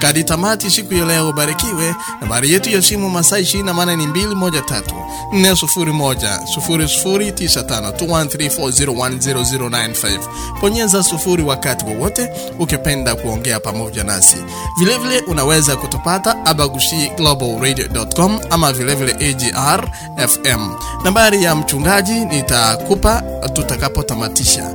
kadi tamati siku ya leo. Barikiwe. Nambari yetu ya simu masaa ishirini na maana ni mbili moja tatu nne sufuri moja sufuri sufuri tisa tano two one three four zero one zero zero nine five. Bonyeza sufuri wakati wowote ukipenda kuongea pamoja nasi. Vilevile vile unaweza kutupata abagushi global radio.com ama vilevile vile AGR FM. Nambari ya mchungaji nitakupa tutakapotamatisha.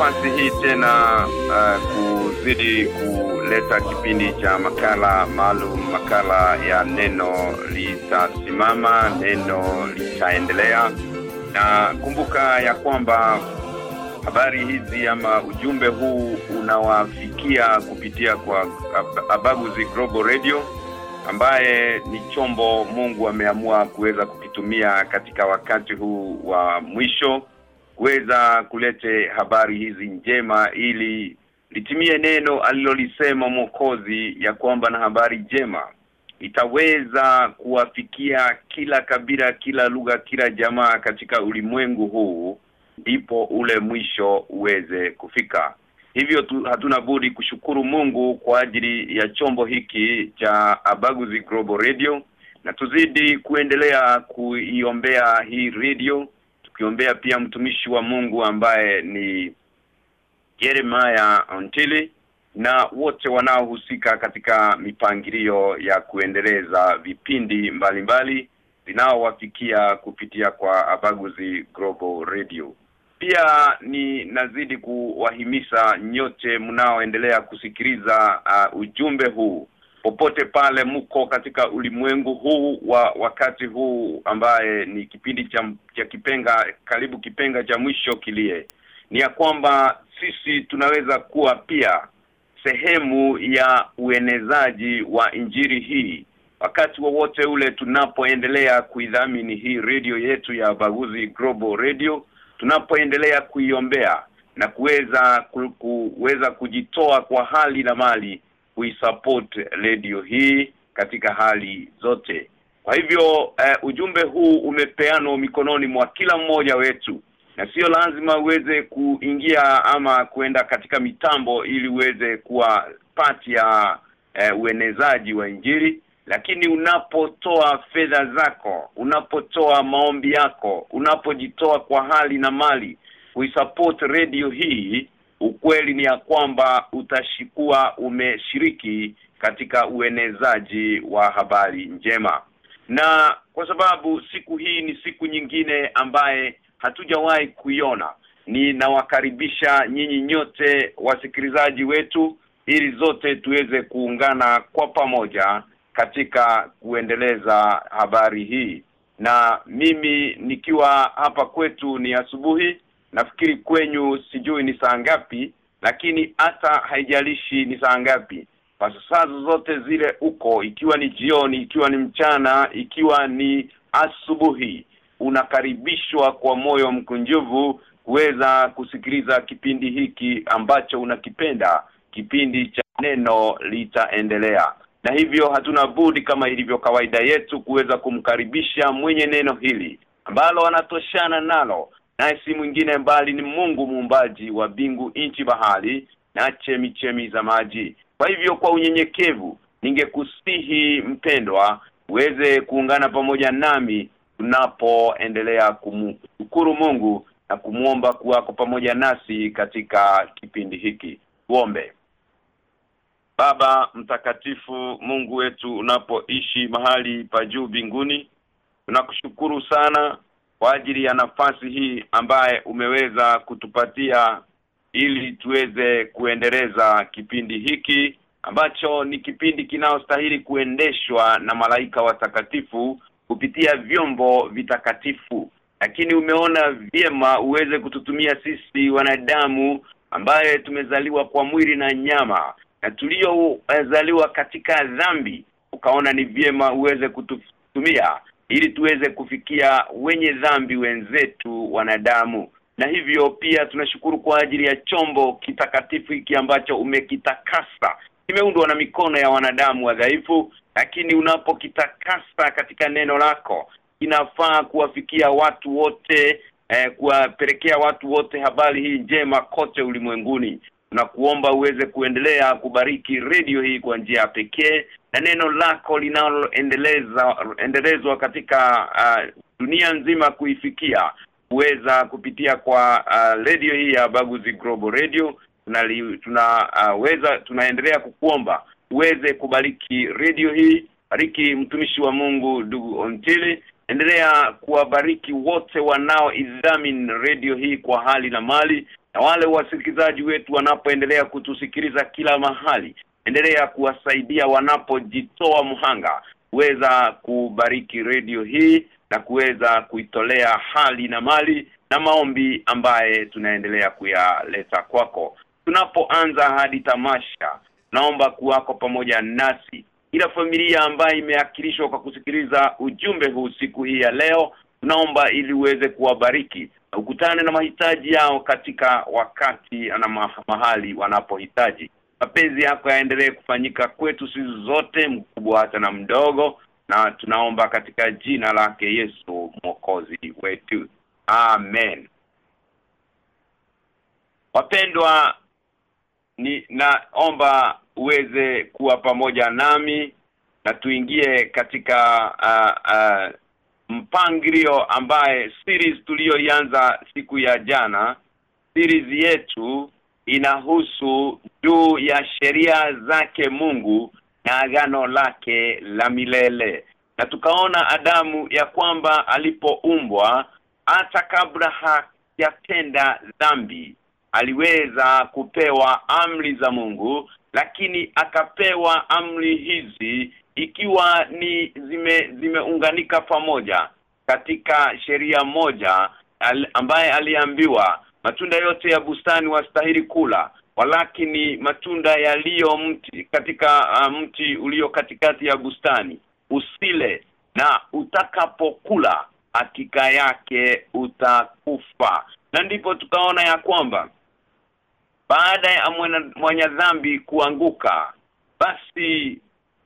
Nafasi hii tena uh, kuzidi kuleta kipindi cha makala maalum, makala ya neno litasimama, neno litaendelea. Na kumbuka ya kwamba habari hizi ama ujumbe huu unawafikia kupitia kwa Abaguzi Global Radio ambaye ni chombo Mungu ameamua kuweza kukitumia katika wakati huu wa mwisho kuweza kulete habari hizi njema ili litimie neno alilolisema Mwokozi ya kwamba na habari njema. Itaweza kuwafikia kila kabila, kila lugha, kila jamaa katika ulimwengu huu ndipo ule mwisho uweze kufika. Hivyo tu, hatuna budi kushukuru Mungu kwa ajili ya chombo hiki cha Abaguzi Global Radio. Na tuzidi kuendelea kuiombea hii radio tukiombea pia mtumishi wa Mungu ambaye ni Jeremiah Ontili na wote wanaohusika katika mipangilio ya kuendeleza vipindi mbalimbali vinaowafikia kupitia kwa Abaguzi Global Radio. Pia ni nazidi kuwahimisa nyote mnaoendelea kusikiliza uh, ujumbe huu popote pale mko katika ulimwengu huu wa wakati huu ambaye ni kipindi cha, cha kipenga karibu kipenga cha mwisho kilie. Ni ya kwamba sisi tunaweza kuwa pia sehemu ya uenezaji wa injiri hii. Wakati wowote ule tunapoendelea kuidhamini hii radio yetu ya Baguzi Global Radio tunapoendelea kuiombea na kuweza kuweza kujitoa kwa hali na mali kuisupport radio hii katika hali zote. Kwa hivyo uh, ujumbe huu umepeanwa mikononi mwa kila mmoja wetu na sio lazima uweze kuingia ama kwenda katika mitambo ili uweze kuwa pati ya uh, uenezaji wa injili lakini unapotoa fedha zako unapotoa maombi yako unapojitoa kwa hali na mali kuisupport radio hii ukweli ni ya kwamba utashikua umeshiriki katika uenezaji wa habari njema. Na kwa sababu siku hii ni siku nyingine ambaye hatujawahi kuiona ninawakaribisha nyinyi nyote wasikilizaji wetu ili zote tuweze kuungana kwa pamoja katika kuendeleza habari hii. Na mimi nikiwa hapa kwetu ni asubuhi nafikiri kwenyu sijui ni saa ngapi lakini hata haijalishi ni saa ngapi. Kwa saa zote zile uko ikiwa ni jioni ikiwa ni mchana ikiwa ni asubuhi unakaribishwa kwa moyo mkunjuvu kuweza kusikiliza kipindi hiki ambacho unakipenda. Kipindi cha neno litaendelea. Na hivyo hatuna budi kama ilivyo kawaida yetu kuweza kumkaribisha mwenye neno hili ambalo anatoshana nalo naye si mwingine mbali ni Mungu muumbaji wa bingu inchi bahari na chemi chemi za maji. Kwa hivyo kwa unyenyekevu ningekusihi mpendwa uweze kuungana pamoja nami tunapoendelea kumshukuru Mungu na kumuomba kuwako pamoja nasi katika kipindi hiki. Tuombe. Baba mtakatifu Mungu wetu unapoishi mahali pa juu binguni tunakushukuru sana kwa ajili ya nafasi hii ambaye umeweza kutupatia ili tuweze kuendeleza kipindi hiki ambacho ni kipindi kinaostahili kuendeshwa na malaika watakatifu kupitia vyombo vitakatifu. Lakini umeona vyema uweze kututumia sisi wanadamu ambaye tumezaliwa kwa mwili na nyama na tuliozaliwa katika dhambi. Ukaona ni vyema uweze kututumia ili tuweze kufikia wenye dhambi wenzetu wanadamu. Na hivyo pia tunashukuru kwa ajili ya chombo kitakatifu hiki ambacho umekitakasa. Kimeundwa na mikono ya wanadamu wadhaifu lakini unapokitakasa katika neno lako inafaa kuwafikia watu wote eh, kuwapelekea watu wote habari hii njema kote ulimwenguni tunakuomba uweze kuendelea kubariki redio hii kwa njia pekee na neno lako linaloendeleza endelezwa katika uh, dunia nzima kuifikia kuweza kupitia kwa uh, redio hii ya Baguzi Global Radio. Tunaweza tuna, uh, tunaendelea kukuomba uweze kubariki redio hii. Bariki mtumishi wa Mungu ndugu Ontili endelea kuwabariki wote wanaoidhamini redio hii kwa hali na mali na wale wasikilizaji wetu wanapoendelea kutusikiliza kila mahali endelea kuwasaidia wanapojitoa mhanga kuweza kubariki redio hii na kuweza kuitolea hali na mali na maombi ambaye tunaendelea kuyaleta kwako. Tunapoanza hadi tamasha naomba kuwako pamoja nasi. Ila familia ambayo imeakilishwa kwa kusikiliza ujumbe huu siku hii ya leo tunaomba ili uweze kuwabariki. Ukutane na mahitaji yao katika wakati na mahali wanapohitaji. Mapenzi yako yaendelee kufanyika kwetu sisi zote mkubwa hata na mdogo na tunaomba katika jina lake Yesu mwokozi wetu. Amen. Wapendwa ni naomba uweze kuwa pamoja nami na tuingie katika uh, uh, mpangilio ambaye series tuliyoianza siku ya jana series yetu inahusu juu ya sheria zake Mungu na agano lake la milele. Na tukaona Adamu ya kwamba alipoumbwa hata kabla hajatenda dhambi aliweza kupewa amri za Mungu lakini akapewa amri hizi ikiwa ni zime zimeunganika pamoja katika sheria moja al, ambaye aliambiwa matunda yote ya bustani wastahili kula walakini matunda yaliyo mti katika uh, mti ulio katikati ya bustani. Usile na utakapokula hakika yake utakufa. Na ndipo tukaona ya kwamba baada ya mwenye dhambi kuanguka basi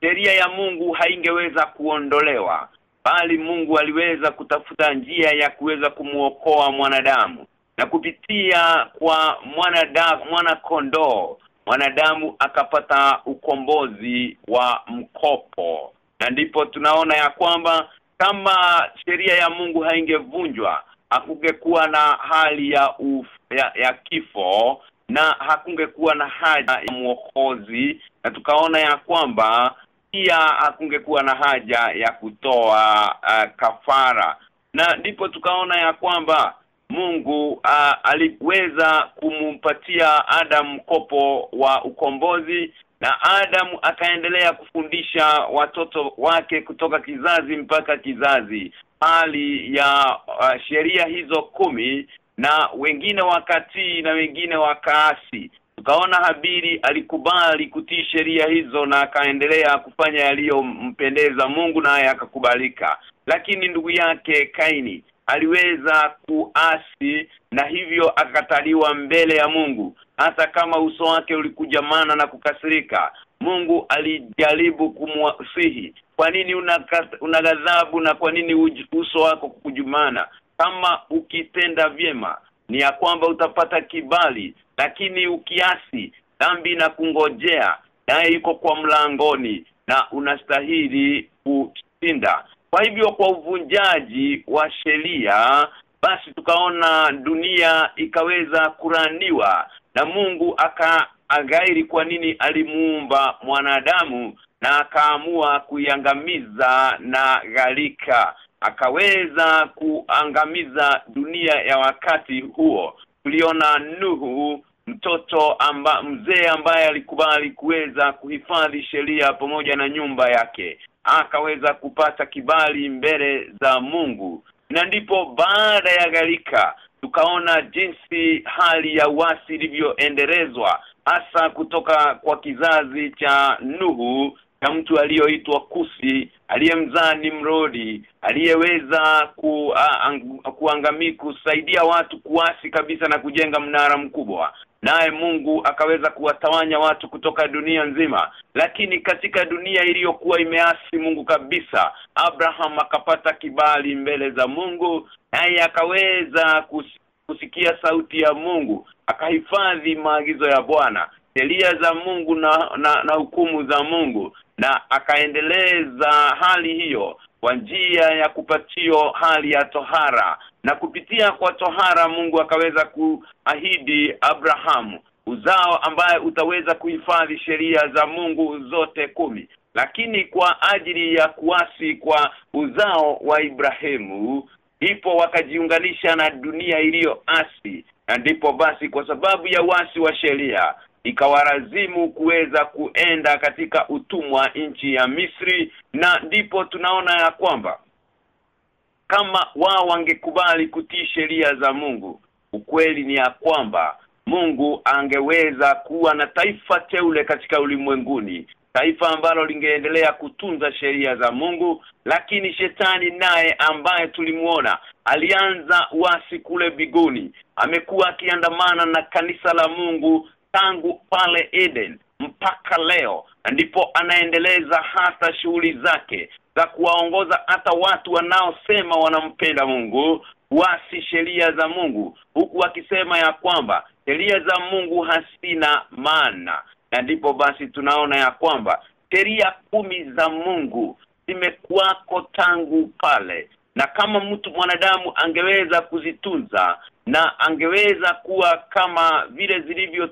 sheria ya Mungu haingeweza kuondolewa bali Mungu aliweza kutafuta njia ya kuweza kumuokoa mwanadamu. Na kupitia kwa mwanadamu mwana kondoo mwanadamu akapata ukombozi wa mkopo. Na ndipo tunaona ya kwamba kama sheria ya Mungu haingevunjwa hakungekuwa na hali ya, uf, ya ya kifo na hakungekuwa na haja ya mwokozi. Na tukaona ya kwamba pia kungekuwa na haja ya kutoa uh, kafara. Na ndipo tukaona ya kwamba Mungu uh, aliweza kumpatia Adam mkopo wa ukombozi na Adam akaendelea kufundisha watoto wake kutoka kizazi mpaka kizazi. Hali ya uh, sheria hizo kumi na wengine wakati na wengine wakaasi tukaona Habiri alikubali kutii sheria hizo na akaendelea kufanya yaliyompendeza Mungu naye akakubalika. Lakini ndugu yake Kaini aliweza kuasi na hivyo akataliwa mbele ya Mungu. Hata kama uso wake ulikujamana na kukasirika Mungu alijaribu kumwasihi kwa nini una ghadhabu na kwa nini uso wako kukujumana? Kama ukitenda vyema ni ya kwamba utapata kibali lakini ukiasi dhambi na kungojea naye yuko kwa mlangoni na unastahili kushinda. Kwa hivyo kwa uvunjaji wa sheria basi tukaona dunia ikaweza kuraniwa na Mungu akaagairi kwa nini alimuumba mwanadamu na akaamua kuiangamiza na gharika. Akaweza kuangamiza dunia ya wakati huo tuliona Nuhu mtoto amba mzee ambaye alikubali kuweza kuhifadhi sheria pamoja na nyumba yake akaweza kupata kibali mbele za Mungu. Na ndipo baada ya gharika tukaona jinsi hali ya wasi ilivyoendelezwa hasa kutoka kwa kizazi cha Nuhu na mtu aliyoitwa Kusi aliyemzaa Nimrodi aliyeweza ku, kuangami kusaidia watu kuasi kabisa na kujenga mnara mkubwa. Naye Mungu akaweza kuwatawanya watu kutoka dunia nzima. Lakini katika dunia iliyokuwa imeasi Mungu kabisa Abraham akapata kibali mbele za Mungu naye akaweza kus, kusikia sauti ya Mungu akahifadhi maagizo ya Bwana sheria za Mungu na, na na hukumu za Mungu na akaendeleza hali hiyo kwa njia ya kupatio hali ya tohara. Na kupitia kwa tohara Mungu akaweza kuahidi Abrahamu uzao ambaye utaweza kuhifadhi sheria za Mungu zote kumi. Lakini kwa ajili ya kuasi kwa uzao wa Ibrahimu ipo wakajiunganisha na dunia iliyoasi. Na ndipo basi kwa sababu ya wasi wa sheria ikawarazimu kuweza kuenda katika utumwa nchi ya Misri na ndipo tunaona ya kwamba kama wao wangekubali kutii sheria za Mungu ukweli ni ya kwamba Mungu angeweza kuwa na taifa teule katika ulimwenguni taifa ambalo lingeendelea kutunza sheria za Mungu lakini shetani naye ambaye tulimuona alianza wasi kule biguni amekuwa akiandamana na kanisa la Mungu tangu pale Eden mpaka leo ndipo anaendeleza hata shughuli zake za kuwaongoza hata watu wanaosema wanampenda Mungu wasi sheria za Mungu huku wakisema ya kwamba sheria za Mungu hasina maana. Na ndipo basi tunaona ya kwamba sheria kumi za Mungu zimekuwako tangu pale na kama mtu mwanadamu angeweza kuzitunza na angeweza kuwa kama vile zilivyo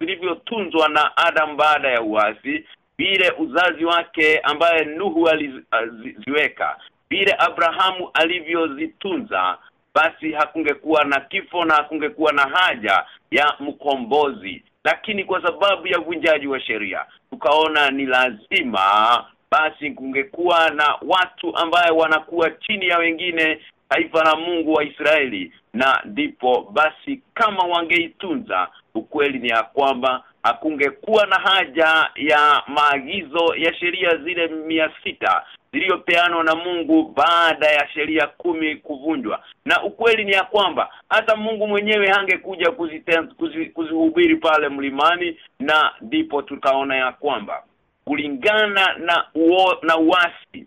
zilivyotunzwa na Adam baada ya uasi vile uzazi wake ambaye Nuhu aliziweka vile Abrahamu alivyozitunza basi hakungekuwa na kifo na hakungekuwa na haja ya mkombozi. Lakini kwa sababu ya uvunjaji wa sheria tukaona ni lazima basi kungekuwa na watu ambaye wanakuwa chini ya wengine taifa la Mungu wa Israeli. Na ndipo basi kama wangeitunza ukweli ni ya kwamba hakungekuwa na haja ya maagizo ya sheria zile mia sita ziliyopeanwa na Mungu baada ya sheria kumi kuvunjwa. Na ukweli ni ya kwamba hata Mungu mwenyewe hangekuja kuzihubiri kuzi, pale mlimani na ndipo tukaona ya kwamba kulingana na uo, na uasi.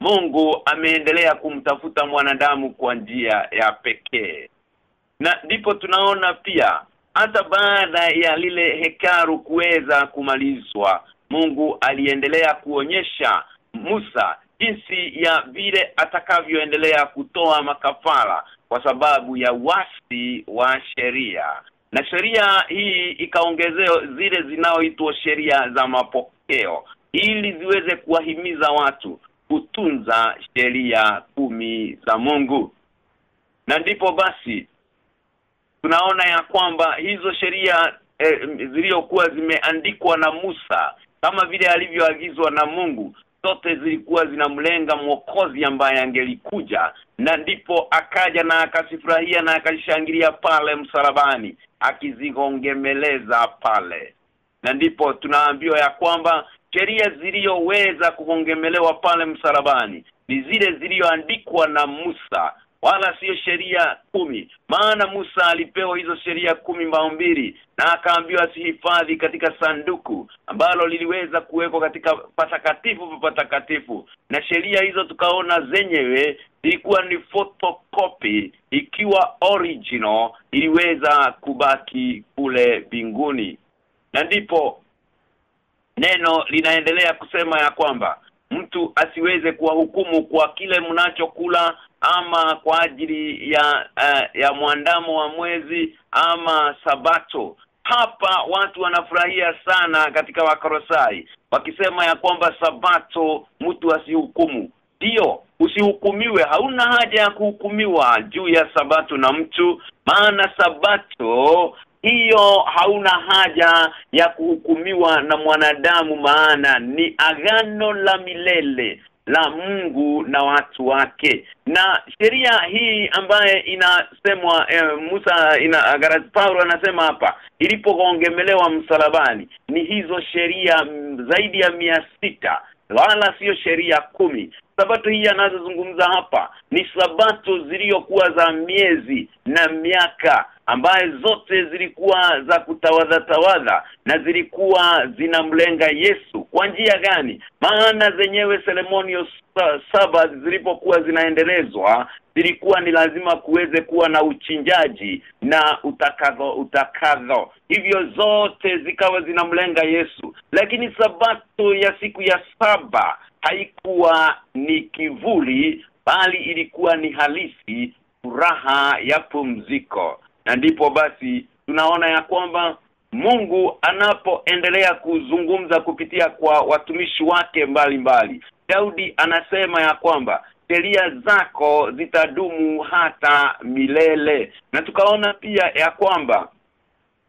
Mungu ameendelea kumtafuta mwanadamu kwa njia ya pekee. Na ndipo tunaona pia hata baada ya lile hekaru kuweza kumalizwa Mungu aliendelea kuonyesha Musa jinsi ya vile atakavyoendelea kutoa makafara kwa sababu ya wasi wa sheria na sheria hii ikaongezewa zile zinaoitwa sheria za mapokeo ili ziweze kuwahimiza watu kutunza sheria kumi za Mungu. Na ndipo basi tunaona ya kwamba hizo sheria eh, zilizokuwa zimeandikwa na Musa kama vile alivyoagizwa na Mungu zote zilikuwa zinamlenga mwokozi ambaye angelikuja na ndipo akaja na akasifurahia na akashangilia pale msalabani akizigongemeleza pale. Na ndipo tunaambiwa ya kwamba sheria ziliyoweza kugongemelewa pale msalabani ni zile zilizoandikwa na Musa wala sio sheria kumi. Maana Musa alipewa hizo sheria kumi mbao mbili na akaambiwa asihifadhi katika sanduku ambalo liliweza kuwekwa katika patakatifu pa patakatifu. Na sheria hizo tukaona zenyewe ilikuwa ni photocopy. Ikiwa original iliweza kubaki kule binguni. Na ndipo neno linaendelea kusema ya kwamba mtu asiweze kuwahukumu kwa kile mnachokula ama kwa ajili ya uh, ya mwandamo wa mwezi ama sabato. Hapa watu wanafurahia sana katika wakorosai wakisema ya kwamba sabato mtu asihukumu ndio usihukumiwe. Hauna haja ya kuhukumiwa juu ya sabato na mtu maana sabato hiyo hauna haja ya kuhukumiwa na mwanadamu maana ni agano la milele la Mungu na watu wake. Na sheria hii ambaye inasemwa eh, Musa ina Paulo anasema hapa ilipoongemelewa msalabani ni hizo sheria zaidi ya mia sita wala sio sheria kumi sabato hii anazozungumza hapa ni sabato zilizokuwa za miezi na miaka ambaye zote zilikuwa za kutawadha tawadha na zilikuwa zinamlenga Yesu. Kwa njia gani? Maana zenyewe ceremonial saba zilipokuwa zinaendelezwa zilikuwa ni lazima kuweze kuwa na uchinjaji na utakadho utakadho. Hivyo zote zikawa zinamlenga Yesu. Lakini sabato ya siku ya saba haikuwa ni kivuli bali ilikuwa ni halisi furaha ya pumziko na ndipo basi tunaona ya kwamba Mungu anapoendelea kuzungumza kupitia kwa watumishi wake mbalimbali mbali. Daudi anasema ya kwamba sheria zako zitadumu hata milele na tukaona pia ya kwamba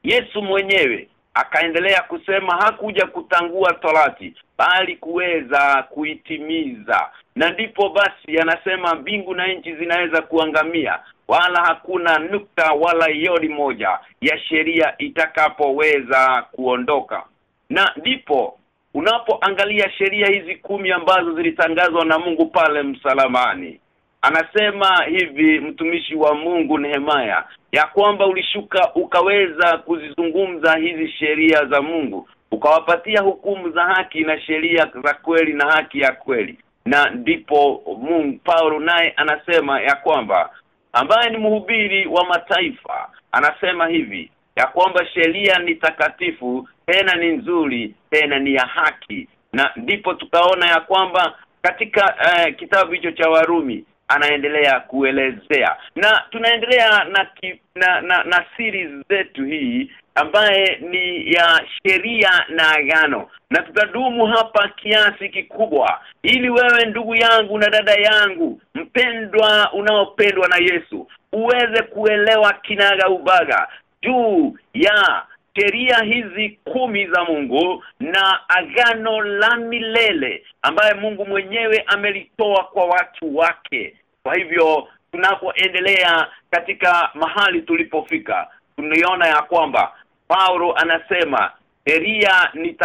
Yesu mwenyewe akaendelea kusema hakuja kutangua torati bali kuweza kuitimiza. Na ndipo basi anasema mbingu na nchi zinaweza kuangamia wala hakuna nukta wala yodi moja ya sheria itakapoweza kuondoka. Na ndipo unapoangalia sheria hizi kumi ambazo zilitangazwa na Mungu pale msalamani anasema hivi mtumishi wa Mungu Nehemaya ya kwamba ulishuka ukaweza kuzizungumza hizi sheria za Mungu ukawapatia hukumu za haki na sheria za kweli na haki ya kweli. Na ndipo Mungu Paulo naye anasema ya kwamba ambaye ni mhubiri wa mataifa anasema hivi ya kwamba sheria ni takatifu tena ni nzuri tena ni ya haki. Na ndipo tukaona ya kwamba katika uh, kitabu hicho cha Warumi anaendelea kuelezea. Na tunaendelea na, ki, na na na series zetu hii ambaye ni ya sheria na agano. Na tutadumu hapa kiasi kikubwa. Ili wewe ndugu yangu na dada yangu mpendwa unaopendwa na Yesu uweze kuelewa kinaga ubaga juu ya sheria hizi kumi za Mungu na agano la milele ambaye Mungu mwenyewe amelitoa kwa watu wake kwa hivyo tunapoendelea katika mahali tulipofika tunaiona ya kwamba Paulo anasema sheria ni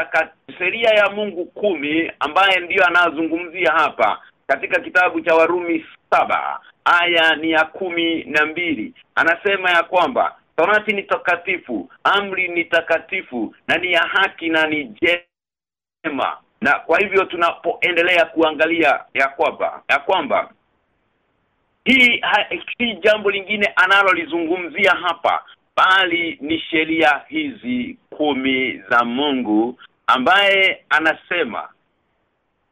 sheria ya Mungu kumi ambaye ndiyo anazungumzia hapa katika kitabu cha Warumi saba aya ni ya kumi na mbili. Anasema ya kwamba Torati ni takatifu amri ni takatifu na ni ya haki na ni jema. Na kwa hivyo tunapoendelea kuangalia ya kwamba ya kwamba hii si jambo lingine analolizungumzia hapa bali ni sheria hizi kumi za Mungu ambaye anasema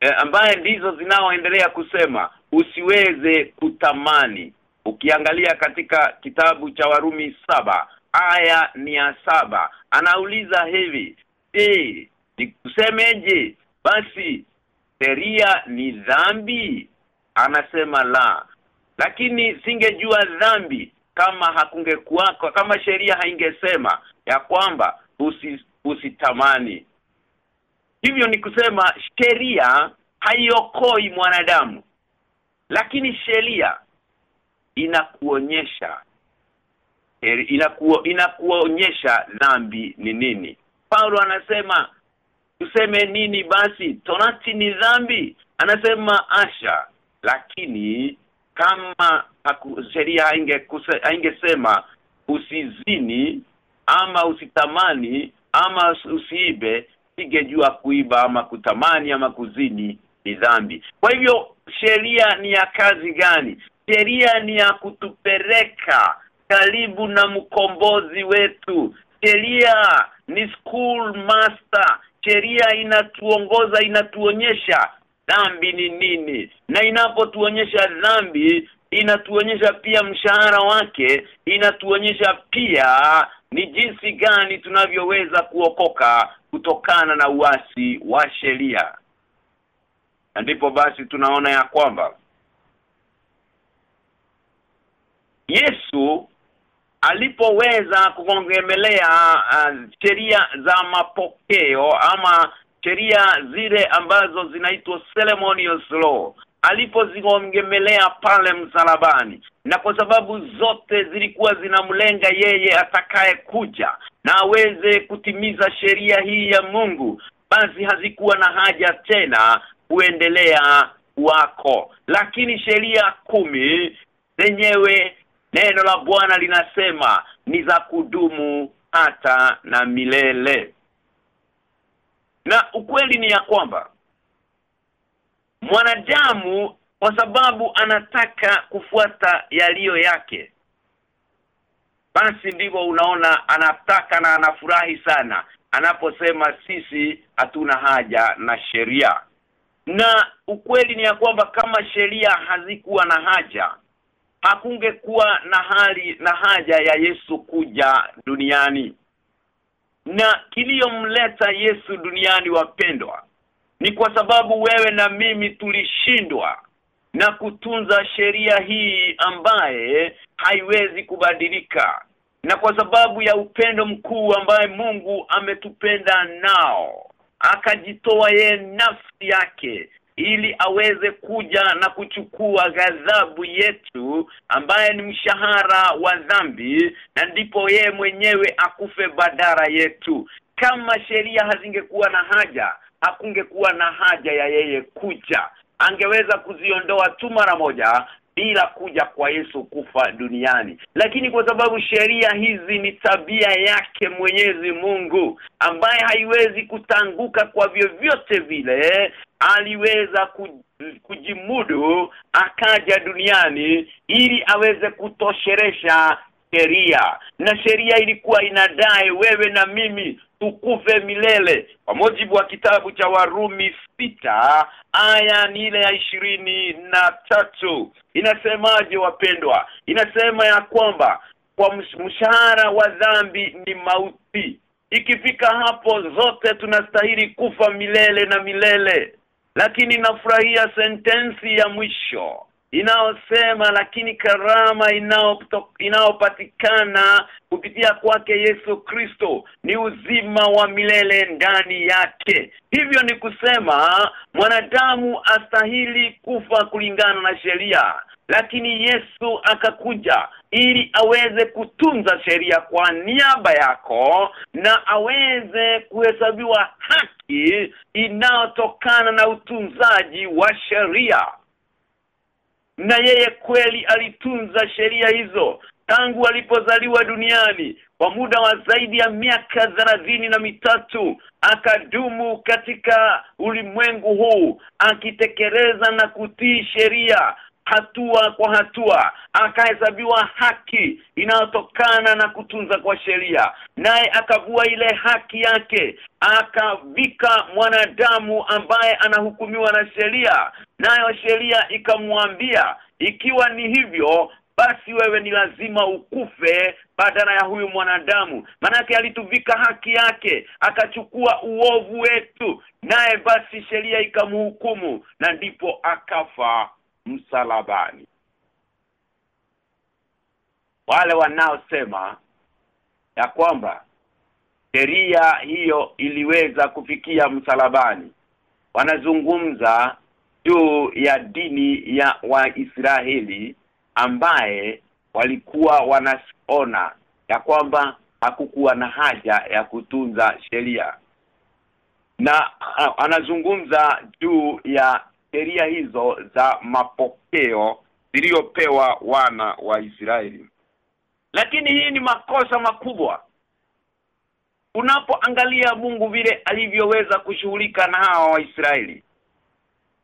e, ambaye ndizo zinaoendelea kusema usiweze kutamani. Ukiangalia katika kitabu cha Warumi saba aya ni ya saba anauliza hivi eh nikusemeje? Basi sheria ni dhambi? Anasema la lakini singejua dhambi kama hakungekuwako kama sheria haingesema ya kwamba usi, usitamani. Hivyo ni kusema sheria haiokoi mwanadamu lakini sheria inakuonyesha inakuo, inakuonyesha dhambi ni nini. Paulo anasema tuseme nini basi? Torati ni dhambi? Anasema asha lakini kama sheria hainge haingesema usizini ama usitamani ama usiibe singejua kuiba ama kutamani ama kuzini ni dhambi. Kwa hivyo sheria ni ya kazi gani? Sheria ni ya kutupeleka karibu na mkombozi wetu. Sheria ni school master. Sheria inatuongoza inatuonyesha dhambi ni nini? Na inapotuonyesha dhambi inatuonyesha pia mshahara wake inatuonyesha pia ni jinsi gani tunavyoweza kuokoka kutokana na uasi wa sheria. Ndipo basi tunaona ya kwamba Yesu alipoweza kukongemelea uh, sheria za mapokeo ama sheria zile ambazo zinaitwa ceremonial law. Alipozigongemelea pale msalabani. Na kwa sababu zote zilikuwa zinamlenga yeye atakaye kuja na aweze kutimiza sheria hii ya Mungu basi hazikuwa na haja tena kuendelea wako lakini sheria kumi zenyewe neno la Bwana linasema ni za kudumu hata na milele na ukweli ni ya kwamba mwanadamu kwa sababu anataka kufuata yaliyo yake basi ndivyo unaona anataka na anafurahi sana anaposema sisi hatuna haja na sheria. Na ukweli ni ya kwamba kama sheria hazikuwa na haja hakungekuwa na hali na haja ya Yesu kuja duniani na kiliyomleta Yesu duniani wapendwa ni kwa sababu wewe na mimi tulishindwa na kutunza sheria hii ambaye haiwezi kubadilika na kwa sababu ya upendo mkuu ambaye Mungu ametupenda nao akajitoa ye nafsi yake ili aweze kuja na kuchukua ghadhabu yetu ambaye ni mshahara wa dhambi na ndipo ye mwenyewe akufe badara yetu. Kama sheria hazingekuwa na haja hakungekuwa na haja ya yeye kuja. Angeweza kuziondoa tu mara moja bila kuja kwa Yesu kufa duniani. Lakini kwa sababu sheria hizi ni tabia yake Mwenyezi Mungu ambaye haiwezi kutanguka kwa vyovyote vile aliweza kujimudu akaja duniani ili aweze kutosheresha sheria. Na sheria ilikuwa inadai wewe na mimi tukufe milele. Kwa mujibu wa kitabu cha Warumi sita aya ni ile ya ishirini na tatu. Inasemaje wapendwa? Inasema ya kwamba kwa mshahara wa dhambi ni mauti. Ikifika hapo zote tunastahili kufa milele na milele. Lakini nafurahia sentensi ya mwisho inaosema lakini karama inayopatikana kupitia kwake Yesu Kristo ni uzima wa milele ndani yake. Hivyo ni kusema mwanadamu astahili kufa kulingana na sheria lakini Yesu akakuja ili aweze kutunza sheria kwa niaba yako na aweze kuhesabiwa haki inayotokana na utunzaji wa sheria na yeye kweli alitunza sheria hizo tangu alipozaliwa duniani. Kwa muda wa zaidi ya miaka thelathini na mitatu akadumu katika ulimwengu huu akitekeleza na kutii sheria hatua kwa hatua akahesabiwa haki inayotokana na kutunza kwa sheria naye akavua ile haki yake akavika mwanadamu ambaye anahukumiwa na sheria nayo sheria ikamwambia ikiwa ni hivyo basi wewe ni lazima ukufe badala ya huyu mwanadamu. Manake alituvika haki yake akachukua uovu wetu naye basi sheria ikamhukumu na ndipo akafa msalabani. Wale wanaosema ya kwamba sheria hiyo iliweza kufikia msalabani wanazungumza juu ya dini ya Waisraeli ambaye walikuwa wanaona ya kwamba hakukuwa na haja ya kutunza sheria. Na anazungumza juu ya sheria hizo za mapokeo ziliyopewa wana wa Israeli. Lakini hii ni makosa makubwa. Unapoangalia Mungu vile alivyoweza kushughulika na hawa Waisraeli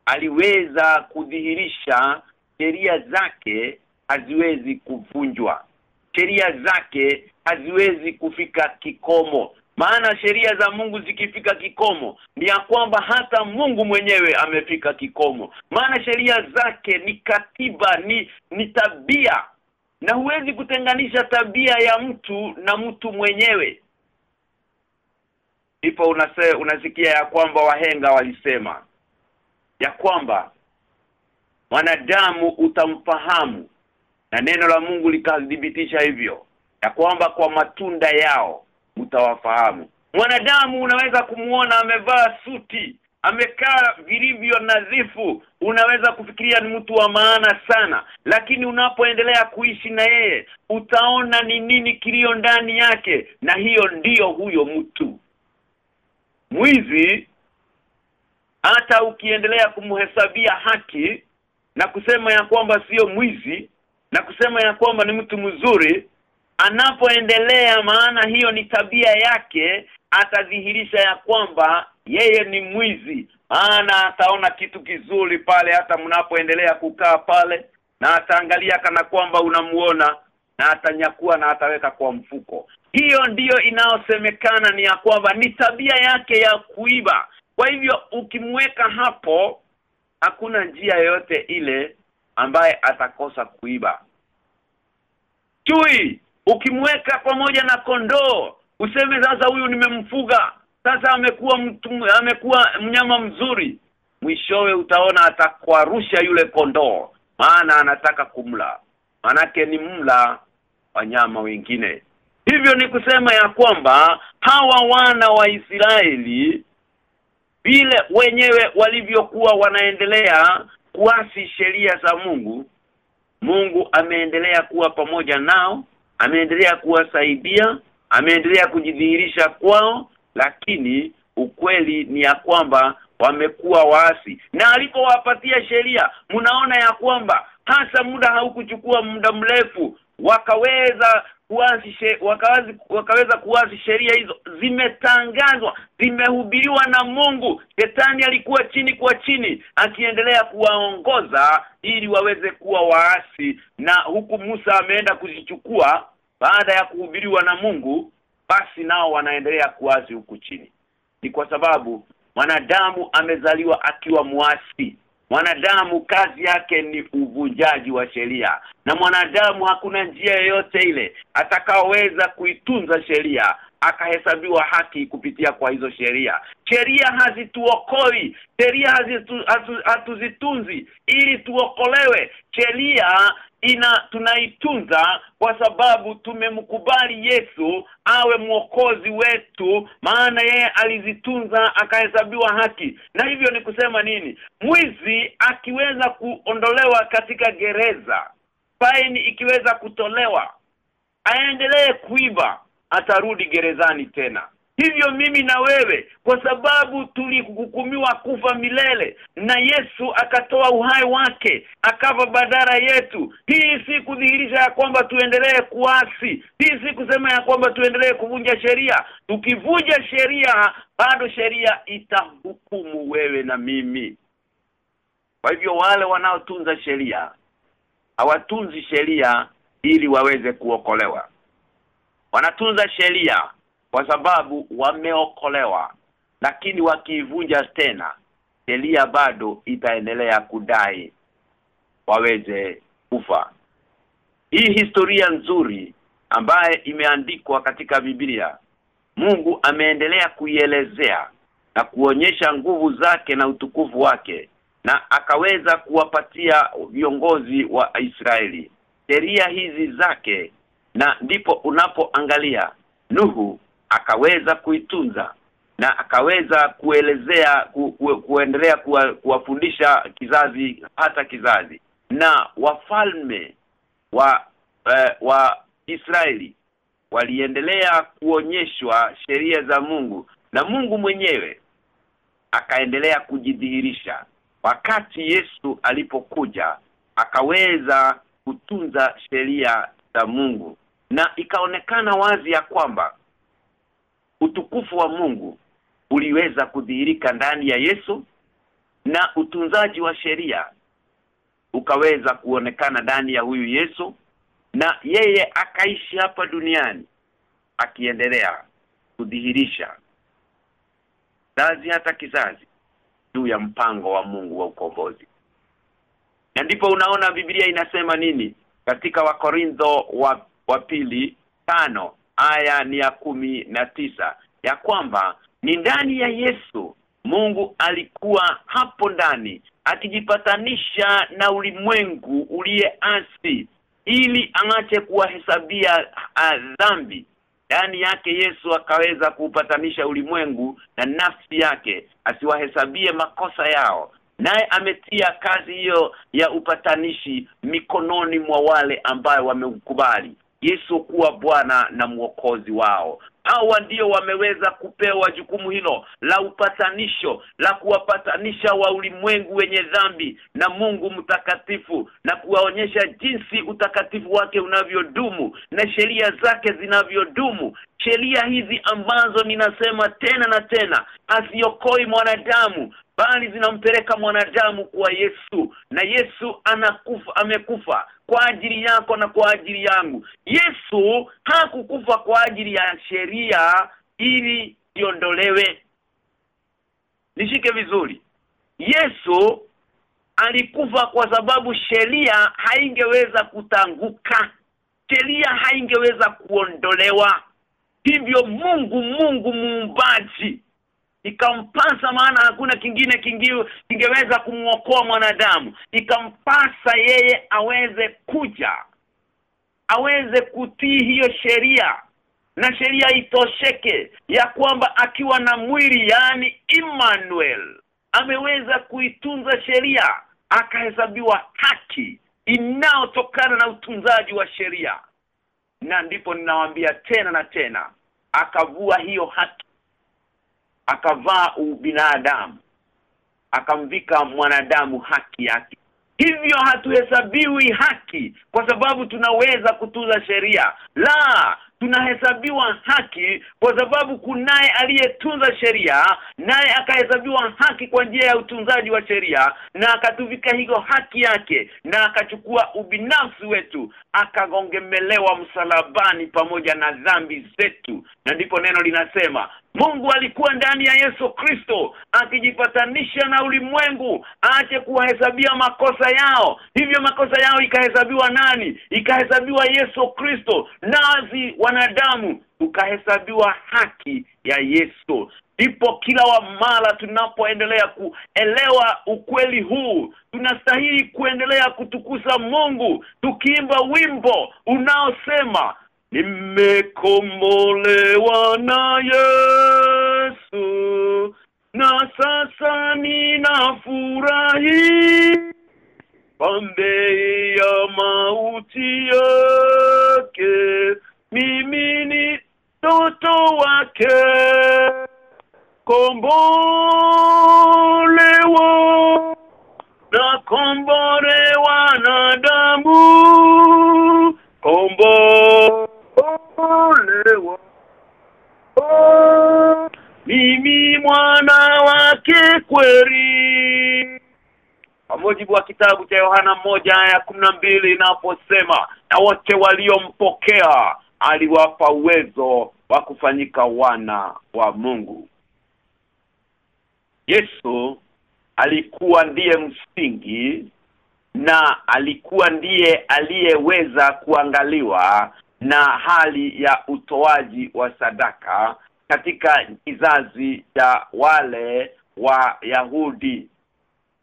aliweza kudhihirisha sheria zake haziwezi kuvunjwa. Sheria zake haziwezi kufika kikomo maana sheria za Mungu zikifika kikomo ni ya kwamba hata Mungu mwenyewe amefika kikomo. Maana sheria zake ni katiba ni ni tabia. Na huwezi kutenganisha tabia ya mtu na mtu mwenyewe. Ipo unase, unasikia ya kwamba wahenga walisema ya kwamba mwanadamu utamfahamu. Na neno la Mungu likadhibitisha hivyo ya kwamba kwa matunda yao utawafahamu. Mwanadamu unaweza kumuona amevaa suti amekaa vilivyo nadhifu unaweza kufikiria ni mtu wa maana sana. Lakini unapoendelea kuishi na yeye utaona ni nini kilio ndani yake na hiyo ndiyo huyo mtu. Mwizi hata ukiendelea kumhesabia haki na kusema ya kwamba sio mwizi na kusema ya kwamba ni mtu mzuri anapoendelea maana hiyo ni tabia yake atadhihirisha ya kwamba yeye ni mwizi. Maana ataona kitu kizuri pale hata mnapoendelea kukaa pale na ataangalia kana kwamba unamuona na atanyakua na ataweka kwa mfuko. Hiyo ndiyo inayosemekana ni ya kwamba ni tabia yake ya kuiba. Kwa hivyo ukimweka hapo hakuna njia yoyote ile ambaye atakosa kuiba. Chui ukimweka pamoja na kondoo useme sasa huyu nimemfuga. Sasa amekuwa mtu amekuwa mnyama mzuri. Mwishowe utaona atakwarusha yule kondoo maana anataka kumla. Manake ni mla wanyama wengine. Hivyo ni kusema ya kwamba hawa wana wa Israeli vile wenyewe walivyokuwa wanaendelea kuasi sheria za Mungu Mungu ameendelea kuwa pamoja nao ameendelea kuwasaidia ameendelea kujidhihirisha kwao lakini ukweli ni ya kwamba wamekuwa waasi. Na alipowapatia sheria mnaona ya kwamba hasa muda haukuchukua muda mrefu wakaweza kuasi wakawazi, wakaweza kuasi sheria hizo. Zimetangazwa zimehubiriwa na Mungu. Shetani alikuwa chini kwa chini akiendelea kuwaongoza ili waweze kuwa waasi. Na huku Musa ameenda kuzichukua baada ya kuhubiriwa na Mungu basi nao wanaendelea kuasi huku chini. Ni kwa sababu mwanadamu amezaliwa akiwa muasi mwanadamu kazi yake ni uvunjaji wa sheria. Na mwanadamu hakuna njia yoyote ile atakaoweza kuitunza sheria akahesabiwa haki kupitia kwa hizo sheria. Sheria hazituokoi sheria hatuzitunzi ili tuokolewe. Sheria ina tunaitunza kwa sababu tumemkubali Yesu awe mwokozi wetu maana yeye alizitunza akahesabiwa haki. Na hivyo ni kusema nini? Mwizi akiweza kuondolewa katika gereza faini ikiweza kutolewa aendelee kuiba atarudi gerezani tena. Hivyo mimi na wewe kwa sababu tulihukumiwa kufa milele na Yesu akatoa uhai wake akava badara yetu. Hii si kudhihirisha ya kwamba tuendelee kuasi. Hii si kusema ya kwamba tuendelee kuvunja sheria. Tukivunja sheria bado sheria itahukumu wewe na mimi. Kwa hivyo wale wanaotunza sheria hawatunzi sheria ili waweze kuokolewa wanatunza sheria kwa sababu wameokolewa lakini wakiivunja tena sheria bado itaendelea kudai waweze kufa. Hii historia nzuri ambaye imeandikwa katika Biblia Mungu ameendelea kuielezea na kuonyesha nguvu zake na utukufu wake na akaweza kuwapatia viongozi wa Israeli. Sheria hizi zake na ndipo unapoangalia Nuhu akaweza kuitunza na akaweza kuelezea ku, ku, kuendelea kuwafundisha kizazi hata kizazi. Na wafalme wa eh, wa Israeli waliendelea kuonyeshwa sheria za Mungu na Mungu mwenyewe akaendelea kujidhihirisha. Wakati Yesu alipokuja akaweza kutunza sheria za Mungu. Na ikaonekana wazi ya kwamba utukufu wa Mungu uliweza kudhihirika ndani ya Yesu na utunzaji wa sheria ukaweza kuonekana ndani ya huyu Yesu na yeye akaishi hapa duniani akiendelea kudhihirisha. Kizazi hata kizazi juu ya mpango wa Mungu wa ukombozi. Na ndipo unaona Biblia inasema nini katika wakorintho wa, wa pili tano aya ni ya kumi na tisa ya kwamba ni ndani ya Yesu Mungu alikuwa hapo ndani akijipatanisha na ulimwengu uliyeasi ili aache kuwahesabia dhambi. Ndani yake Yesu akaweza kuupatanisha ulimwengu na nafsi yake asiwahesabie makosa yao naye ametia kazi hiyo ya upatanishi mikononi mwa wale ambayo wamekubali Yesu kuwa Bwana na mwokozi wao. Hawa ndio wameweza kupewa jukumu hilo la upatanisho la kuwapatanisha wa ulimwengu wenye dhambi na Mungu mtakatifu na kuwaonyesha jinsi utakatifu wake unavyodumu na sheria zake zinavyodumu. Sheria hizi ambazo ninasema tena na tena asiokoi mwanadamu bali zinampeleka mwanadamu kwa Yesu. Na Yesu anakufa amekufa kwa ajili yako na kwa ajili yangu. Yesu hakukufa kwa ajili ya sheria ili iondolewe. Nishike vizuri. Yesu alikufa kwa sababu sheria haingeweza kutanguka. Sheria haingeweza kuondolewa. Hivyo Mungu Mungu muumbaji ikampasa maana hakuna kingine kingiwe kingeweza kumuokoa mwanadamu. Ikampasa yeye aweze kuja aweze kutii hiyo sheria. Na sheria itosheke ya kwamba akiwa na mwili yani Emmanuel ameweza kuitunza sheria akahesabiwa haki inayotokana na utunzaji wa sheria. Na ndipo ninawaambia tena na tena akavua hiyo haki akavaa ubinadamu akamvika mwanadamu haki yake. Hivyo hatuhesabiwi haki kwa sababu tunaweza kutuza sheria. La tunahesabiwa haki kwa sababu kunaye aliyetunza sheria naye akahesabiwa haki kwa njia ya utunzaji wa sheria na akatuvika hiyo haki yake na akachukua ubinafsi wetu akagongemelewa msalabani pamoja na dhambi zetu. Na ndipo neno linasema Mungu alikuwa ndani ya Yesu Kristo akijipatanisha na ulimwengu aache kuwahesabia makosa yao. Hivyo makosa yao ikahesabiwa nani? Ikahesabiwa Yesu Kristo. Nazi wanadamu tukahesabiwa haki ya Yesu. Ndipo kila wa mara tunapoendelea kuelewa ukweli huu tunastahili kuendelea kutukuza Mungu tukiimba wimbo unaosema nimekombolewa na Yesu. Na sasa ninafurahi pambe ya mauti yake. Mimi ni mtoto wake. Kombolewa na kombolewa na damu kombolewa oh, mimi mwana wake kweli kwa mujibu wa kitabu cha Yohana moja ya mbili inaposema na wote waliompokea aliwapa uwezo wa kufanyika wana wa Mungu. Yesu alikuwa ndiye msingi na alikuwa ndiye aliyeweza kuangaliwa na hali ya utoaji wa sadaka katika kizazi cha wale wa Yahudi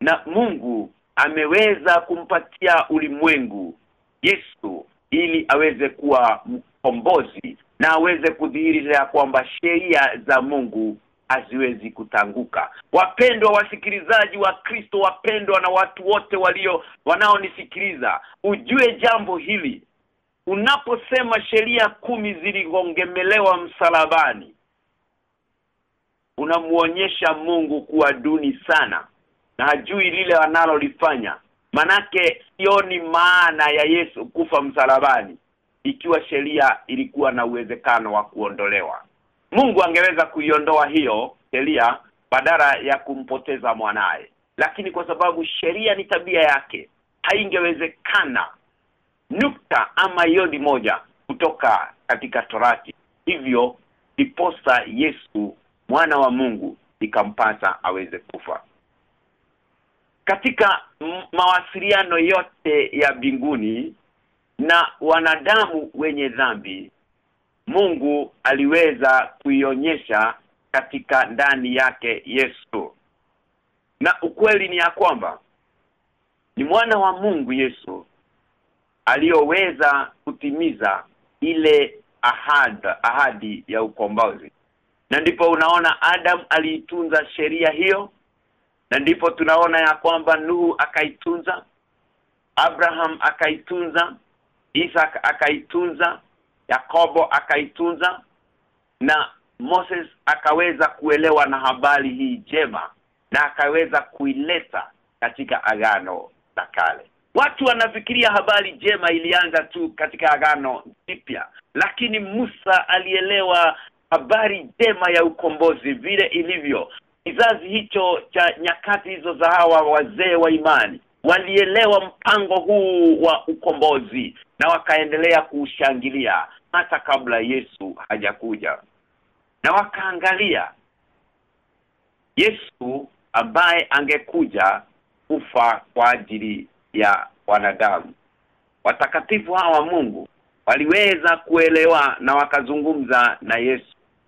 na Mungu ameweza kumpatia ulimwengu Yesu ili aweze kuwa mkombozi na aweze kudhihirisha kwamba sheria za Mungu haziwezi kutanguka. Wapendwa wasikilizaji wa Kristo wapendwa na watu wote walio wanaonisikiliza, ujue jambo hili. Unaposema sheria kumi ziligongemelewa msalabani, unamuonyesha Mungu kuwa duni sana na hajui lile analolifanya. Manake sioni maana ya Yesu kufa msalabani ikiwa sheria ilikuwa na uwezekano wa kuondolewa. Mungu angeweza kuiondoa hiyo sheria badala ya kumpoteza mwanaye. Lakini kwa sababu sheria ni tabia yake haingewezekana nukta ama yodi moja kutoka katika torati. Hivyo diposa Yesu mwana wa Mungu ikampasa aweze kufa. Katika mawasiliano yote ya binguni na wanadamu wenye dhambi Mungu aliweza kuionyesha katika ndani yake Yesu. Na ukweli ni ya kwamba ni mwana wa Mungu Yesu aliyoweza kutimiza ile ahad ahadi ya ukombozi. Na ndipo unaona Adam aliitunza sheria hiyo na ndipo tunaona ya kwamba Nuhu akaitunza Abraham akaitunza Isaac akaitunza Yakobo akaitunza na Moses akaweza kuelewa na habari hii jema na akaweza kuileta katika agano la kale watu wanafikiria habari jema ilianza tu katika agano jipya lakini Musa alielewa habari jema ya ukombozi vile ilivyo. Kizazi hicho cha nyakati hizo za hawa wazee wa imani walielewa mpango huu wa ukombozi na wakaendelea kuushangilia hata kabla Yesu hajakuja. Na wakaangalia Yesu ambaye angekuja kufa kwa ajili ya wanadamu. Watakatifu hawa wa Mungu waliweza kuelewa na wakazungumza na Yesu.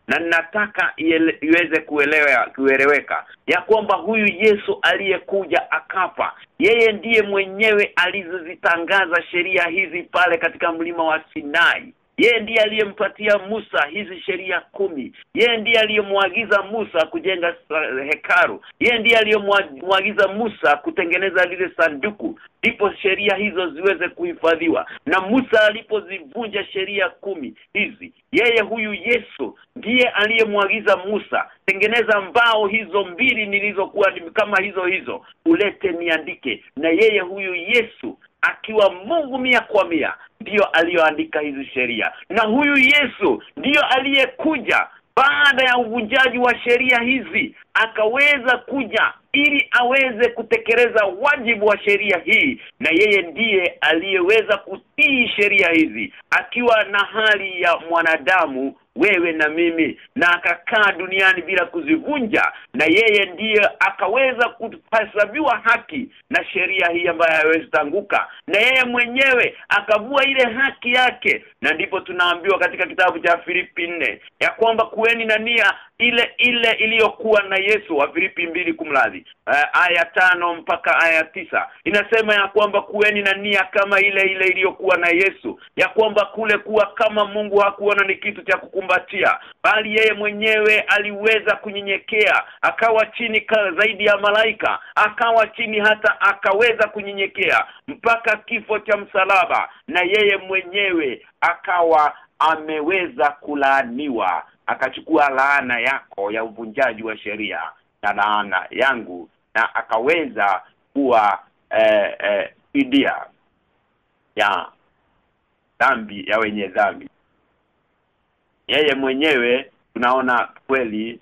Na ninataka iweze kuelewa kueleweka ya kwamba huyu Yesu aliyekuja akafa yeye ndiye mwenyewe alizozitangaza sheria hizi pale katika mlima wa Sinai yeye ndiye aliyempatia Musa hizi sheria kumi. Yeye ndiye aliyemwagiza Musa kujenga hekaru yeye ndiye aliyemwagiza Musa kutengeneza lile sanduku ndipo sheria hizo ziweze kuhifadhiwa. Na Musa alipozivunja sheria kumi hizi yeye huyu Yesu ndiye aliyemwagiza Musa tengeneza mbao hizo mbili nilizokuwa kama hizo hizo ulete niandike. Na yeye huyu Yesu akiwa Mungu mia kwa mia ndiyo aliyoandika hizi sheria. Na huyu Yesu ndiyo aliyekuja. Baada ya uvunjaji wa sheria hizi akaweza kuja ili aweze kutekeleza wajibu wa sheria hii. Na yeye ndiye aliyeweza kutii sheria hizi akiwa na hali ya mwanadamu wewe na mimi na akakaa duniani bila kuzivunja na yeye ndiye akaweza kuhesabiwa haki na sheria hii ambayo haiwezi tanguka na yeye mwenyewe akavua ile haki yake. Na ndipo tunaambiwa katika kitabu cha Filipi nne ya kwamba kueni na nia ile ile iliyokuwa na Yesu wa Filipi mbili kumradhi uh, aya tano mpaka aya tisa. Inasema ya kwamba kueni na nia kama ile ile iliyokuwa na Yesu ya kwamba kule kuwa kama Mungu hakuona ni kitu cha kukumbatia bali yeye mwenyewe aliweza kunyenyekea akawa chini zaidi ya malaika akawa chini hata akaweza kunyenyekea mpaka kifo cha msalaba na yeye mwenyewe akawa ameweza kulaaniwa. Akachukua laana yako ya uvunjaji wa sheria na laana yangu na akaweza kuwa eh, eh, fidia ya dhambi ya wenye dhambi yeye mwenyewe tunaona kweli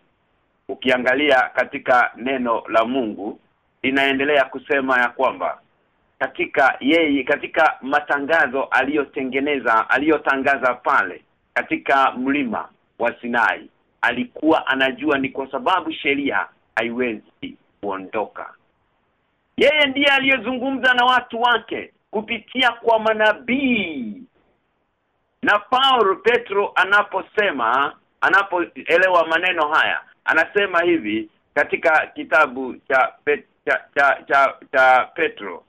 ukiangalia katika neno la Mungu linaendelea kusema ya kwamba katika yeye katika matangazo aliyotengeneza aliyotangaza pale katika mlima wa Sinai alikuwa anajua ni kwa sababu sheria haiwezi kuondoka. Yeye ndiye aliyezungumza na watu wake kupitia kwa manabii na Paulo Petro anaposema anapoelewa maneno haya anasema hivi katika kitabu cha Pet, cha, cha, cha, cha Petro.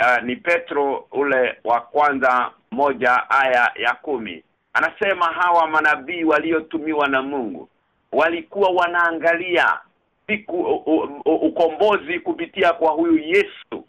Uh, ni Petro ule wa kwanza moja aya ya kumi. Anasema hawa manabii waliotumiwa na Mungu walikuwa wanaangalia siku ukombozi kupitia kwa huyu Yesu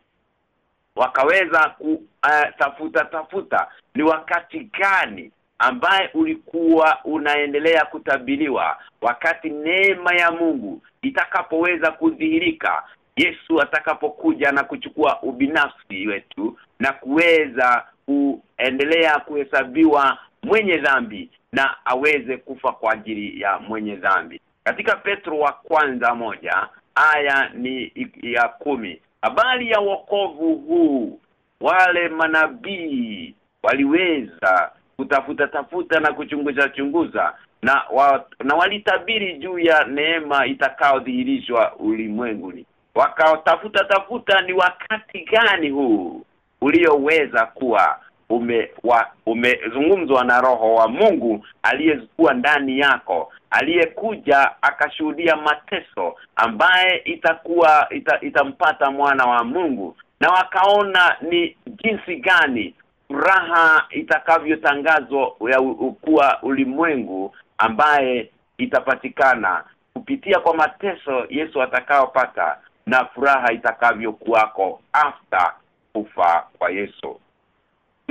wakaweza kutafuta uh, tafuta. Ni wakati gani ambaye ulikuwa unaendelea kutabiliwa wakati neema ya Mungu itakapoweza kudhihirika? Yesu atakapokuja na kuchukua ubinafsi wetu na kuweza kuendelea kuhesabiwa mwenye dhambi na aweze kufa kwa ajili ya mwenye dhambi. Katika Petro wa kwanza moja aya ni ya kumi habari ya wokovu huu. Wale manabii waliweza kutafuta tafuta na kuchunguza chunguza na wa, na walitabiri juu ya neema itakaodhihirishwa ulimwenguni. Wakatafuta tafuta ni wakati gani huu ulioweza kuwa ume wa, umezungumzwa na roho wa Mungu aliyekuwa ndani yako aliyekuja akashuhudia mateso ambaye itakuwa ita, itampata mwana wa Mungu. Na wakaona ni jinsi gani furaha itakavyotangazwa ya kuwa ulimwengu ambaye itapatikana. Kupitia kwa mateso Yesu atakaopata na furaha itakavyokuwako after kufa kwa Yesu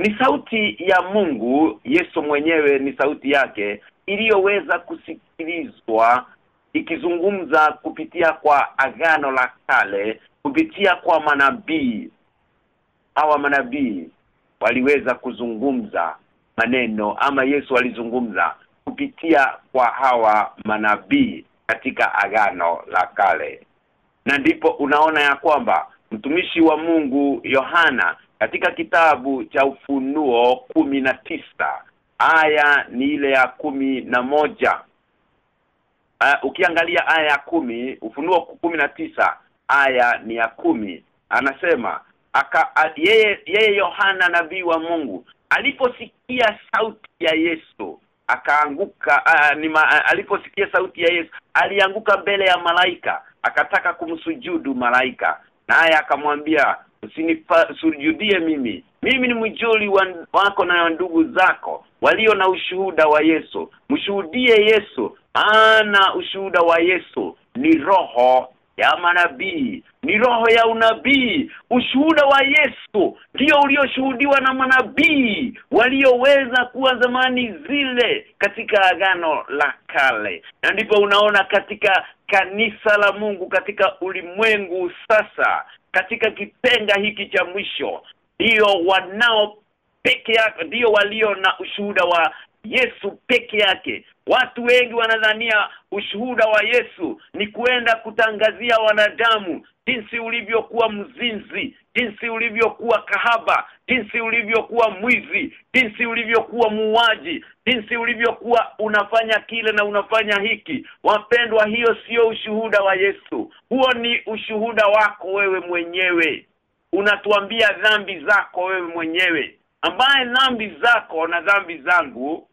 ni sauti ya Mungu Yesu mwenyewe ni sauti yake iliyoweza kusikilizwa ikizungumza kupitia kwa agano la kale kupitia kwa manabii. Hawa manabii waliweza kuzungumza maneno ama Yesu alizungumza kupitia kwa hawa manabii katika agano la kale. Na ndipo unaona ya kwamba mtumishi wa Mungu Yohana katika kitabu cha ufunuo kumi na tisa aya ni ile ya kumi na moja. Uh, ukiangalia aya ya kumi ufunuo kumi na tisa aya ni ya kumi. Anasema aka a, yeye yeye Yohana nabii wa Mungu aliposikia sauti ya Yesu akaanguka aliposikia sauti ya Yesu alianguka mbele ya malaika akataka kumsujudu malaika. Naye akamwambia usinisujudie mimi. Mimi ni mjoli wako na ndugu zako walio na ushuhuda wa Yesu. Mshuhudie Yesu ana ushuhuda wa Yesu ni roho ya manabii ni roho ya unabii. Ushuhuda wa Yesu ndio ulioshuhudiwa na manabii walioweza kuwa zamani zile katika agano la kale. Na ndipo unaona katika kanisa la Mungu katika ulimwengu sasa katika kipenga hiki cha mwisho. Ndio wanao peke yake ndio walio na ushuhuda wa Yesu peke yake. Watu wengi wanadhania ushuhuda wa Yesu ni kuenda kutangazia wanadamu jinsi ulivyokuwa mzinzi jinsi ulivyokuwa kahaba jinsi ulivyokuwa mwizi jinsi ulivyokuwa muuaji jinsi ulivyokuwa unafanya kile na unafanya hiki. Wapendwa hiyo sio ushuhuda wa Yesu. Huo ni ushuhuda wako wewe mwenyewe. Unatuambia dhambi zako wewe mwenyewe. Ambaye dhambi zako na dhambi zangu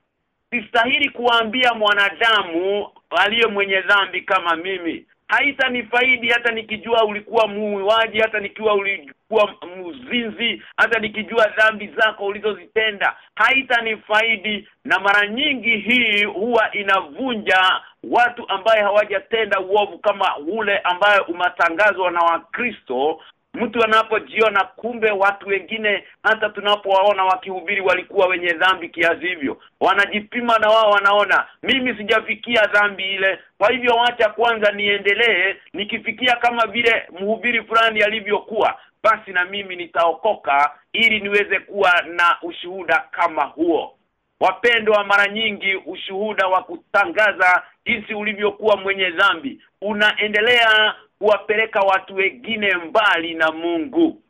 sistahili kuambia mwanadamu aliye mwenye dhambi kama mimi haita haitanifaidi hata nikijua ulikuwa muuaji hata nikiwa ulikuwa mzinzi hata nikijua dhambi zako ulizozitenda. Haita haitanifaidi na mara nyingi hii huwa inavunja watu ambaye hawajatenda uovu kama ule ambaye umatangazwa na Wakristo mtu anapojiona kumbe watu wengine hata tunapowaona wakihubiri walikuwa wenye dhambi kiasi hivyo. Wanajipima na wao wanaona mimi sijafikia dhambi ile. Kwa hivyo wacha kwanza niendelee. Nikifikia kama vile mhubiri fulani alivyokuwa basi na mimi nitaokoka ili niweze kuwa na ushuhuda kama huo. Wapendwa mara nyingi ushuhuda wa kutangaza jinsi ulivyokuwa mwenye dhambi unaendelea kuwapeleka watu wengine mbali na Mungu.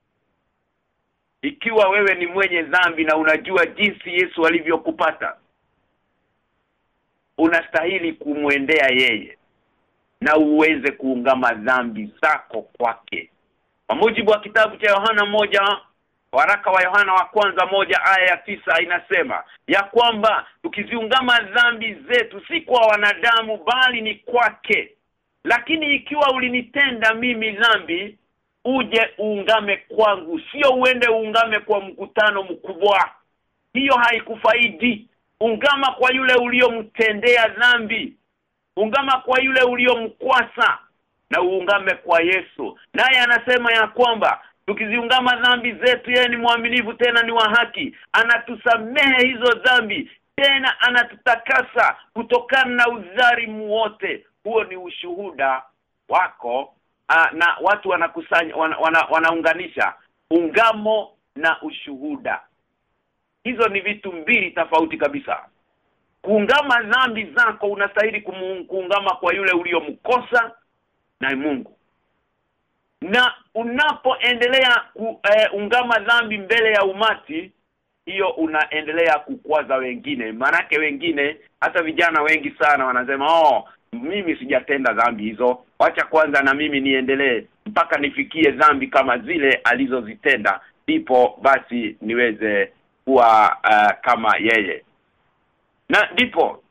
Ikiwa wewe ni mwenye dhambi na unajua jinsi Yesu alivyokupata unastahili kumwendea yeye na uweze kuungama dhambi zako kwake. Kwa mujibu wa kitabu cha Yohana moja waraka wa Yohana wa kwanza moja aya ya tisa inasema ya kwamba tukiziungama dhambi zetu si kwa wanadamu bali ni kwake lakini ikiwa ulinitenda mimi dhambi uje uungame kwangu. Sio uende uungame kwa mkutano mkubwa. Hiyo haikufaidi. Ungama kwa yule uliyomtendea dhambi. Ungama kwa yule uliyomkwasa na uungame kwa Yesu. Naye anasema ya kwamba tukiziungama dhambi zetu yeye ni mwaminifu tena ni wa haki. Anatusamehe hizo dhambi tena anatutakasa kutokana na udhalimu wote huo ni ushuhuda wako uh, na watu wanakusanya wana, wana, wanaunganisha ungamo na ushuhuda. Hizo ni vitu mbili tofauti kabisa. Kuungama dhambi zako unastahili kuungama kwa yule uliyomkosa na Mungu. Na unapoendelea kuungama eh, dhambi mbele ya umati hiyo unaendelea kukwaza wengine. Manake wengine hata vijana wengi sana wanasema oh mimi sijatenda dhambi hizo. Wacha kwanza na mimi niendelee mpaka nifikie dhambi kama zile alizozitenda. Ndipo basi niweze kuwa uh, kama yeye. Na ndipo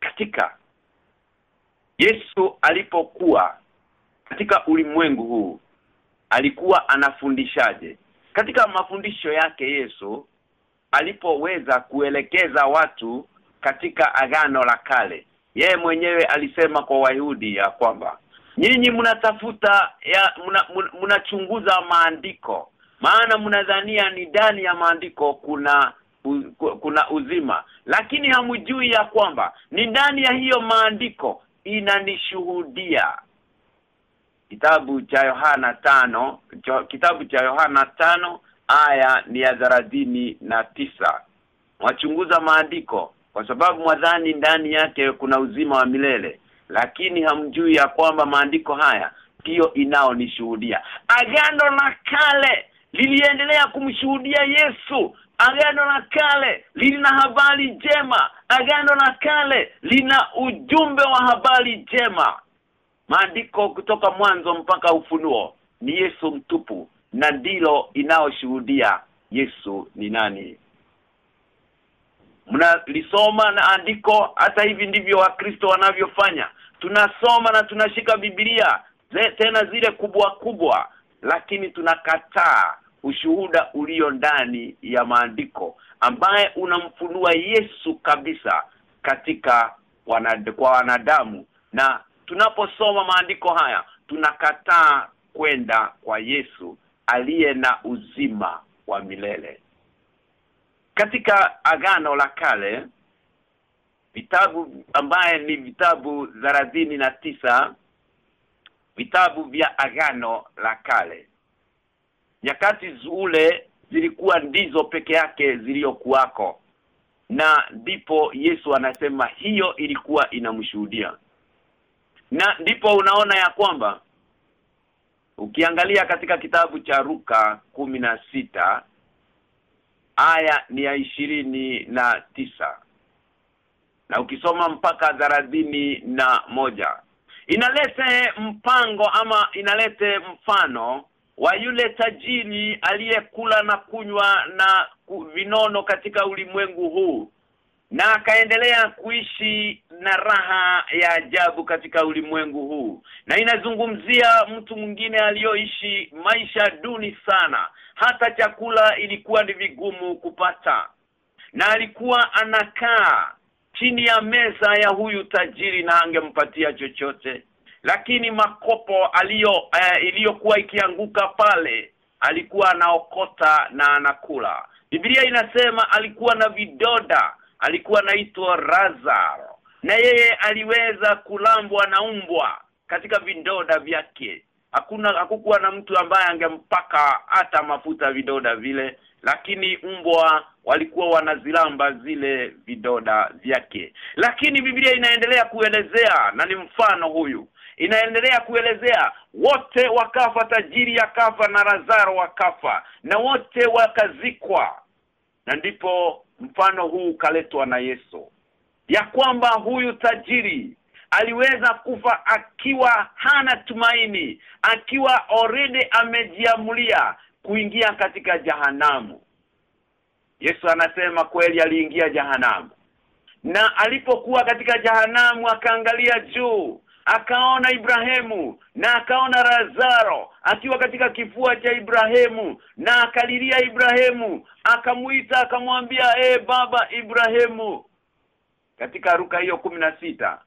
katika Yesu alipokuwa katika ulimwengu huu alikuwa anafundishaje? Katika mafundisho yake Yesu alipoweza kuelekeza watu katika agano la kale yeye mwenyewe alisema kwa Wayahudi ya kwamba nyinyi mnatafuta mnachunguza muna maandiko. Maana mnadhania ni ndani ya maandiko kuna u, kuna uzima. Lakini hamjui ya kwamba ni ndani ya hiyo maandiko inanishuhudia. Kitabu cha Yohana tano kitabu cha Yohana tano aya ni ya dharadini na tisa. Wachunguza maandiko kwa sababu mwadhani ndani yake kuna uzima wa milele lakini hamjui ya kwamba maandiko haya ndiyo inaonishuhudia. Agano la kale liliendelea kumshuhudia Yesu. Agano la kale lina habari njema. Agano la kale lina ujumbe wa habari njema. Maandiko kutoka mwanzo mpaka ufunuo ni Yesu mtupu na ndilo inaoshuhudia Yesu ni nani mnalisoma na andiko hata hivi ndivyo wakristo wanavyofanya. Tunasoma na tunashika Biblia tena zile kubwa kubwa lakini tunakataa ushuhuda ulio ndani ya maandiko ambaye unamfunua Yesu kabisa katika wanad, kwa wanadamu. Na tunaposoma maandiko haya tunakataa kwenda kwa Yesu aliye na uzima wa milele katika agano la kale vitabu ambaye ni vitabu thelathini na tisa vitabu vya agano la kale. Nyakati zule zilikuwa ndizo peke yake ziliyokuwako na ndipo Yesu anasema hiyo ilikuwa inamshuhudia. Na ndipo unaona ya kwamba ukiangalia katika kitabu cha Ruka sita aya ni ya ishirini na tisa. Na ukisoma mpaka thelathini na moja. Inalete mpango ama inalete mfano wa yule tajiri aliyekula na kunywa na vinono katika ulimwengu huu na akaendelea kuishi na raha ya ajabu katika ulimwengu huu. Na inazungumzia mtu mwingine aliyoishi maisha duni sana. Hata chakula ilikuwa ni vigumu kupata. Na alikuwa anakaa chini ya meza ya huyu tajiri na angempatia chochote. Lakini makopo aliyo eh, iliyokuwa ikianguka pale alikuwa anaokota na anakula. Biblia inasema alikuwa na vidoda alikuwa anaitwa Lazaro. Na yeye aliweza kulambwa na umbwa katika vidoda vyake. Hakuna hakukuwa na mtu ambaye angempaka hata mafuta vidoda vile lakini umbwa walikuwa wanazilamba zile vidoda vyake. Lakini Biblia inaendelea kuelezea na ni mfano huyu. Inaendelea kuelezea wote wakafa tajiri yakafa na Lazaro wakafa na wote wakazikwa. Na ndipo mfano huu ukaletwa na Yesu. Ya kwamba huyu tajiri aliweza kufa akiwa hana tumaini akiwa already amejiamulia kuingia katika jahanamu. Yesu anasema kweli aliingia jahanamu. Na alipokuwa katika jahanamu akaangalia juu akaona Ibrahimu na akaona Lazaro akiwa katika kifua cha Ibrahimu na akalilia Ibrahimu akamuita akamwambia e baba Ibrahimu. Katika ruka hiyo sita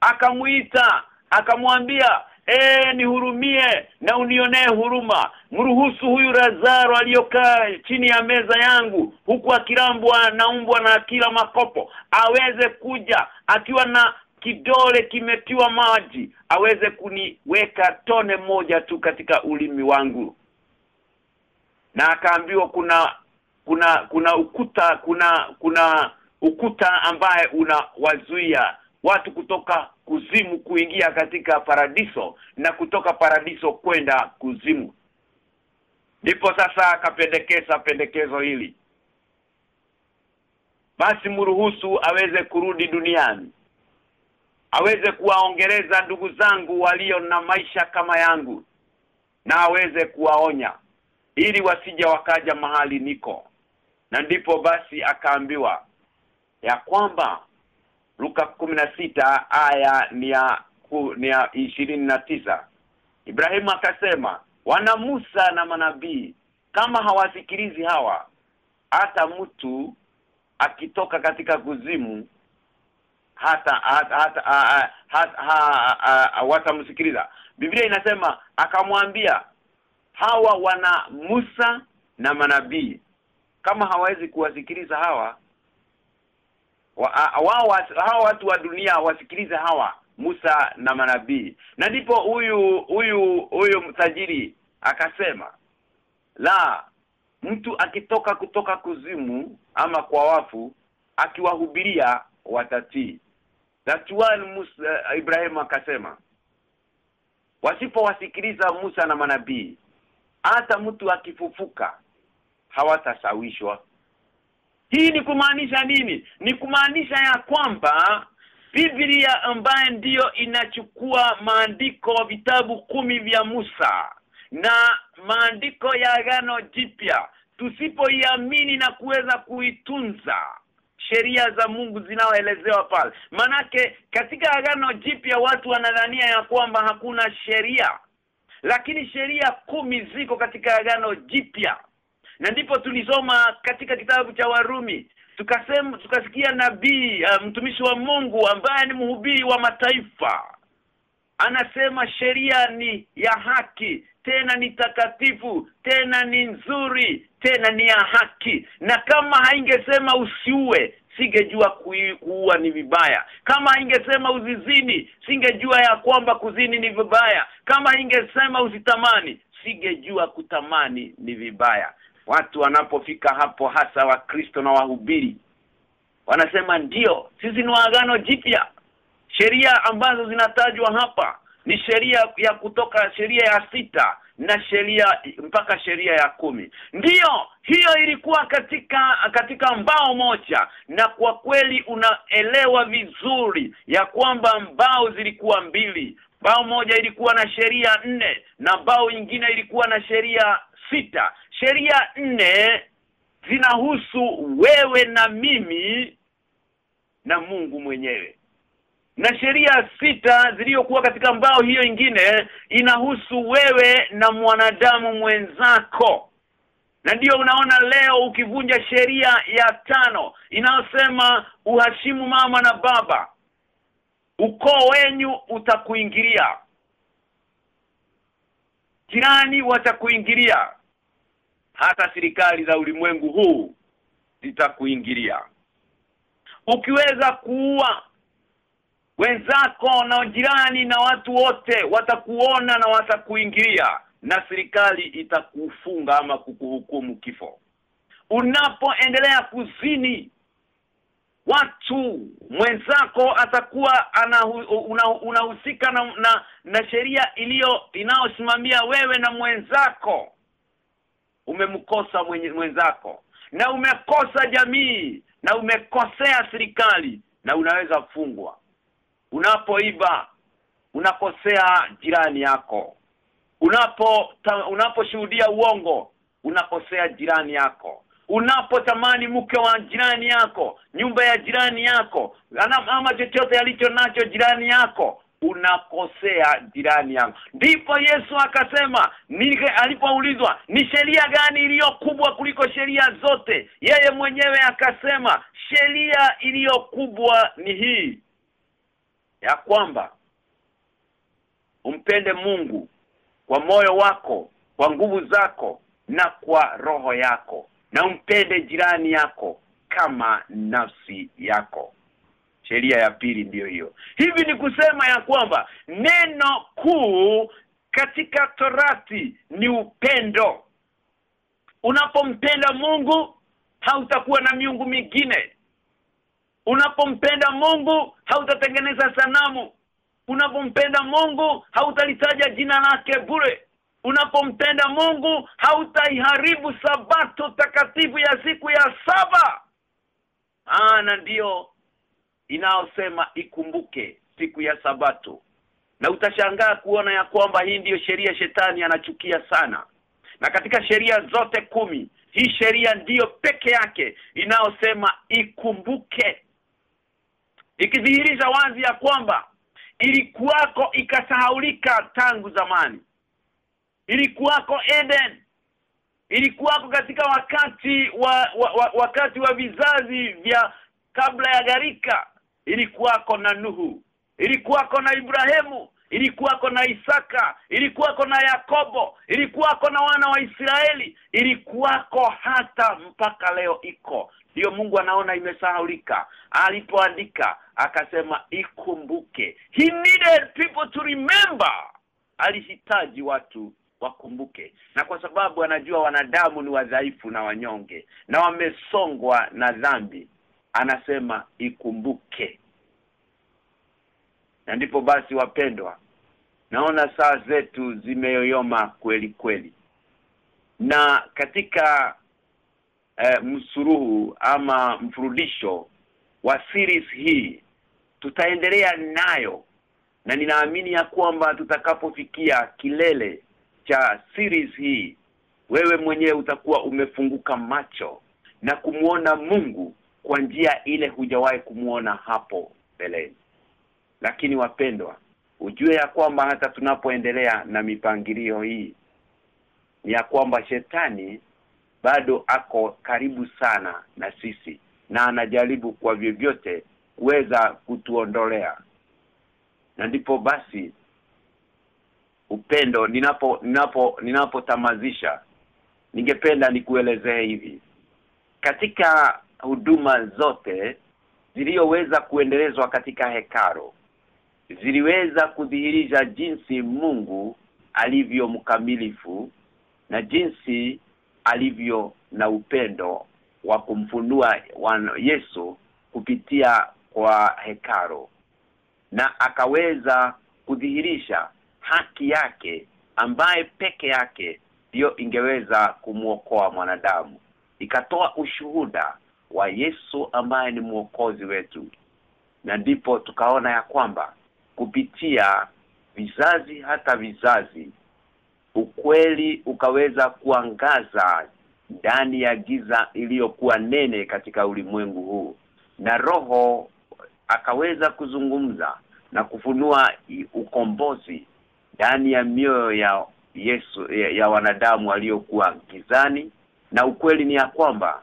akamuita akamwambia e nihurumie na unionee huruma. Mruhusu huyu Lazaro aliyokaa chini ya meza yangu huku akilambwa na umbwa na kila makopo aweze kuja akiwa na kidole kimetiwa maji aweze kuniweka tone moja tu katika ulimi wangu. Na akaambiwa kuna kuna kuna ukuta kuna kuna ukuta ambaye unawazuia watu kutoka kuzimu kuingia katika paradiso na kutoka paradiso kwenda kuzimu. Ndipo sasa akapendekeza pendekezo hili. Basi mruhusu aweze kurudi duniani aweze kuwaongeleza ndugu zangu walio na maisha kama yangu na aweze kuwaonya ili wasija wakaja mahali niko. Na ndipo basi akaambiwa ya kwamba Luka sita aya ni ya ku- ni Ibrahimu akasema wana Musa na manabii kama hawasikilizi hawa hata mtu akitoka katika kuzimu hata hata hata hata, hata watamsikiliza. Biblia inasema akamwambia hawa wana Musa na manabii. Kama hawawezi kuwasikiliza hawa wa, wa, wa, hawa watu wa dunia wasikilize hawa Musa na manabii. Na ndipo huyu huyu huyu mtajiri akasema la mtu akitoka kutoka kuzimu ama kwa wafu akiwahubiria watatii. That's one Musa Ibrahim akasema wasipowasikiliza Musa na manabii hata mtu akifufuka hawatasawishwa. Hii ni kumaanisha nini? Ni kumaanisha ya kwamba Biblia ambaye ndiyo inachukua maandiko vitabu kumi vya Musa na maandiko ya agano jipya tusipoiamini na kuweza kuitunza sheria za Mungu zinaoelezewa pale. Manake katika agano jipya watu wanadhania ya kwamba hakuna sheria. Lakini sheria kumi ziko katika agano jipya. Na ndipo tulisoma katika kitabu cha Warumi tukasema tukasikia nabii uh, mtumishi wa Mungu ambaye ni mhubiri wa mataifa anasema sheria ni ya haki tena ni takatifu tena ni nzuri tena ni ya haki. Na kama haingesema usiue singejua kuua ni vibaya. Kama ingesema uzizini singejua ya kwamba kuzini ni vibaya. Kama ingesema usitamani singejua kutamani ni vibaya. Watu wanapofika hapo hasa wakristo na wahubiri wanasema ndio sisi ni waagano jipya sheria ambazo zinatajwa hapa ni sheria ya kutoka sheria ya sita na sheria mpaka sheria ya kumi. Ndiyo hiyo ilikuwa katika katika mbao moja na kwa kweli unaelewa vizuri ya kwamba mbao zilikuwa mbili. Bao moja ilikuwa na sheria nne na bao nyingine ilikuwa na sheria sita. Sheria nne zinahusu wewe na mimi na Mungu mwenyewe na sheria sita ziliyokuwa katika mbao hiyo ingine inahusu wewe na mwanadamu mwenzako. Na ndiyo unaona leo ukivunja sheria ya tano inayosema uhashimu mama na baba ukoo wenyu utakuingilia jirani watakuingilia hata serikali za ulimwengu huu zitakuingilia. Ukiweza kuua wenzako na jirani na watu wote watakuona na watakuingilia na serikali itakufunga ama kukuhukumu kifo. Unapoendelea kuzini watu mwenzako atakuwa unahusika una, una na, na na sheria iliyo inayosimamia wewe na mwenzako. Umemkosa mwenzako na umekosa jamii na umekosea serikali na unaweza fungwa unapoiba unakosea jirani yako. Unapo unaposhuhudia uongo unakosea jirani yako. Unapotamani mke wa jirani yako nyumba ya jirani yako ama chochote alicho nacho jirani yako unakosea jirani yako ndipo Yesu akasema alipoulizwa ni sheria gani iliyo kubwa kuliko sheria zote? Yeye mwenyewe akasema sheria iliyo kubwa ni hii ya kwamba umpende Mungu kwa moyo wako kwa nguvu zako na kwa roho yako. Na umpende jirani yako kama nafsi yako. Sheria ya pili ndiyo hiyo. Hivi ni kusema ya kwamba neno kuu katika torati ni upendo. Unapompenda Mungu hautakuwa na miungu mingine unapompenda Mungu hautatengeneza sanamu. Unapompenda Mungu hautalitaja jina lake bure. Unapompenda Mungu hautaiharibu sabato takatifu ya siku ya saba. Ana ndio inaosema ikumbuke siku ya sabato. Na utashangaa kuona ya kwamba hii ndiyo sheria shetani anachukia sana. Na katika sheria zote kumi hii sheria ndiyo peke yake inaosema ikumbuke ikidhihirisha wazi ya kwamba ilikuwako ikasahaulika tangu zamani. Ilikuwako Eden. Ilikuwako katika wakati wa, wa, wa wakati wa vizazi vya kabla ya gharika. Ilikuwako na Nuhu. Ilikuwako na Ibrahimu ilikuwako na Isaka ilikuwako na Yakobo ilikuwako na wana wa Israeli ilikuwako hata mpaka leo iko. Ndio Mungu anaona imesahaulika. Alipoandika akasema ikumbuke. He needed people to remember. Alihitaji watu wakumbuke. Na kwa sababu anajua wanadamu ni wadhaifu na wanyonge na wamesongwa na dhambi anasema ikumbuke. Na ndipo basi wapendwa naona saa zetu zimeyoyoma kweli kweli. Na katika eh, msuruhu ama mfurudisho wa series hii tutaendelea nayo. Na ninaamini ya kwamba tutakapofikia kilele cha series hii wewe mwenyewe utakuwa umefunguka macho na kumuona Mungu kwa njia ile hujawahi kumuona hapo mbeleni. Lakini wapendwa ujue ya kwamba hata tunapoendelea na mipangilio hii ni ya kwamba shetani bado ako karibu sana na sisi na anajaribu kwa vyovyote kuweza kutuondolea. Na ndipo basi upendo ninapo ninapo ninapotamazisha ningependa nikuelezee hivi. Katika huduma zote ziliyoweza kuendelezwa katika hekaro ziliweza kudhihirisha jinsi Mungu alivyo mkamilifu na jinsi alivyo na upendo wa kumfunua Yesu kupitia kwa hekaro na akaweza kudhihirisha haki yake ambaye peke yake ndiyo ingeweza kumuokoa mwanadamu. Ikatoa ushuhuda wa Yesu ambaye ni mwokozi wetu. Na ndipo tukaona ya kwamba kupitia vizazi hata vizazi ukweli ukaweza kuangaza ndani ya giza iliyokuwa nene katika ulimwengu huu. Na roho akaweza kuzungumza na kufunua ukombozi ndani ya mioyo ya Yesu ya, ya wanadamu waliokuwa gizani. Na ukweli ni ya kwamba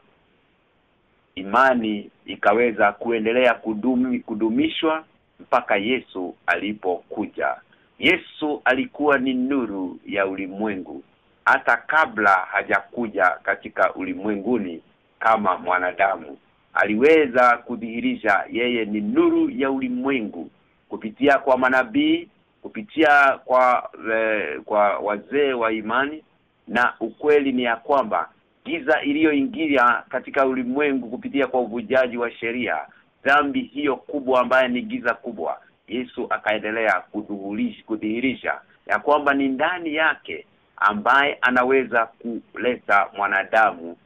imani ikaweza kuendelea kudumi, kudumishwa mpaka Yesu alipokuja. Yesu alikuwa ni nuru ya ulimwengu. Hata kabla hajakuja katika ulimwenguni kama mwanadamu aliweza kudhihirisha yeye ni nuru ya ulimwengu kupitia kwa manabii kupitia kwa e, kwa wazee wa imani na ukweli ni ya kwamba giza iliyoingia katika ulimwengu kupitia kwa uvujaji wa sheria dhambi hiyo kubwa ambayo ni giza kubwa. Yesu akaendelea kudhihirisha ya kwamba ni ndani yake ambaye anaweza kuleta mwanadamu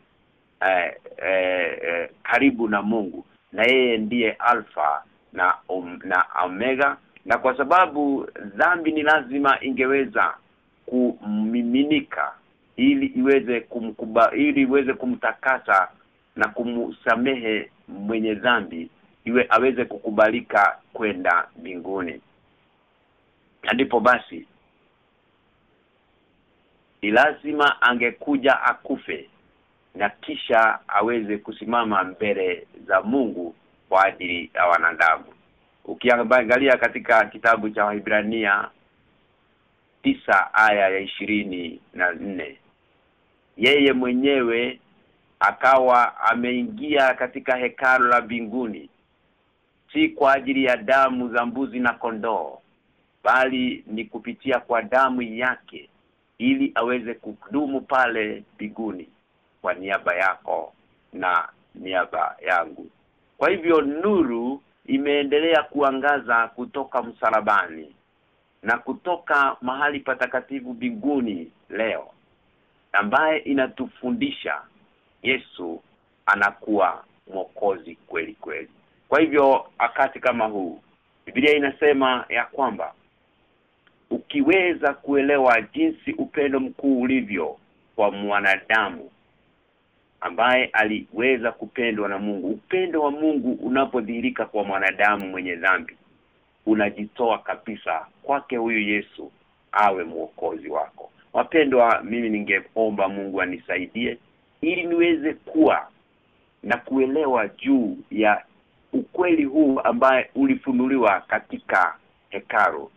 eh, eh, eh, karibu na Mungu. Na yeye ndiye alfa na um, na omega. Na kwa sababu dhambi ni lazima ingeweza kumiminika ili iweze kumkuba ili iweze kumtakasa na kumsamehe mwenye dhambi iwe aweze kukubalika kwenda mbinguni. Ndipo basi ni lazima angekuja akufe na kisha aweze kusimama mbele za Mungu kwa ajili ya wanadamu. Ukiangalia katika kitabu cha Waibrania tisa aya ya ishirini na nne yeye mwenyewe akawa ameingia katika hekalo la mbinguni si kwa ajili ya damu za mbuzi na kondoo bali ni kupitia kwa damu yake ili aweze kudumu pale biguni kwa niaba yako na niaba yangu. Kwa hivyo nuru imeendelea kuangaza kutoka msalabani na kutoka mahali patakatifu binguni leo ambaye inatufundisha Yesu anakuwa mwokozi kweli kweli kwa hivyo akati kama huu Biblia inasema ya kwamba ukiweza kuelewa jinsi upendo mkuu ulivyo kwa mwanadamu ambaye aliweza kupendwa na Mungu upendo wa Mungu unapodhihirika kwa mwanadamu mwenye dhambi unajitoa kabisa kwake huyu Yesu awe mwokozi wako. Wapendwa mimi ningeomba Mungu anisaidie ili niweze kuwa na kuelewa juu ya ukweli huu ambaye ulifunuliwa katika hekaru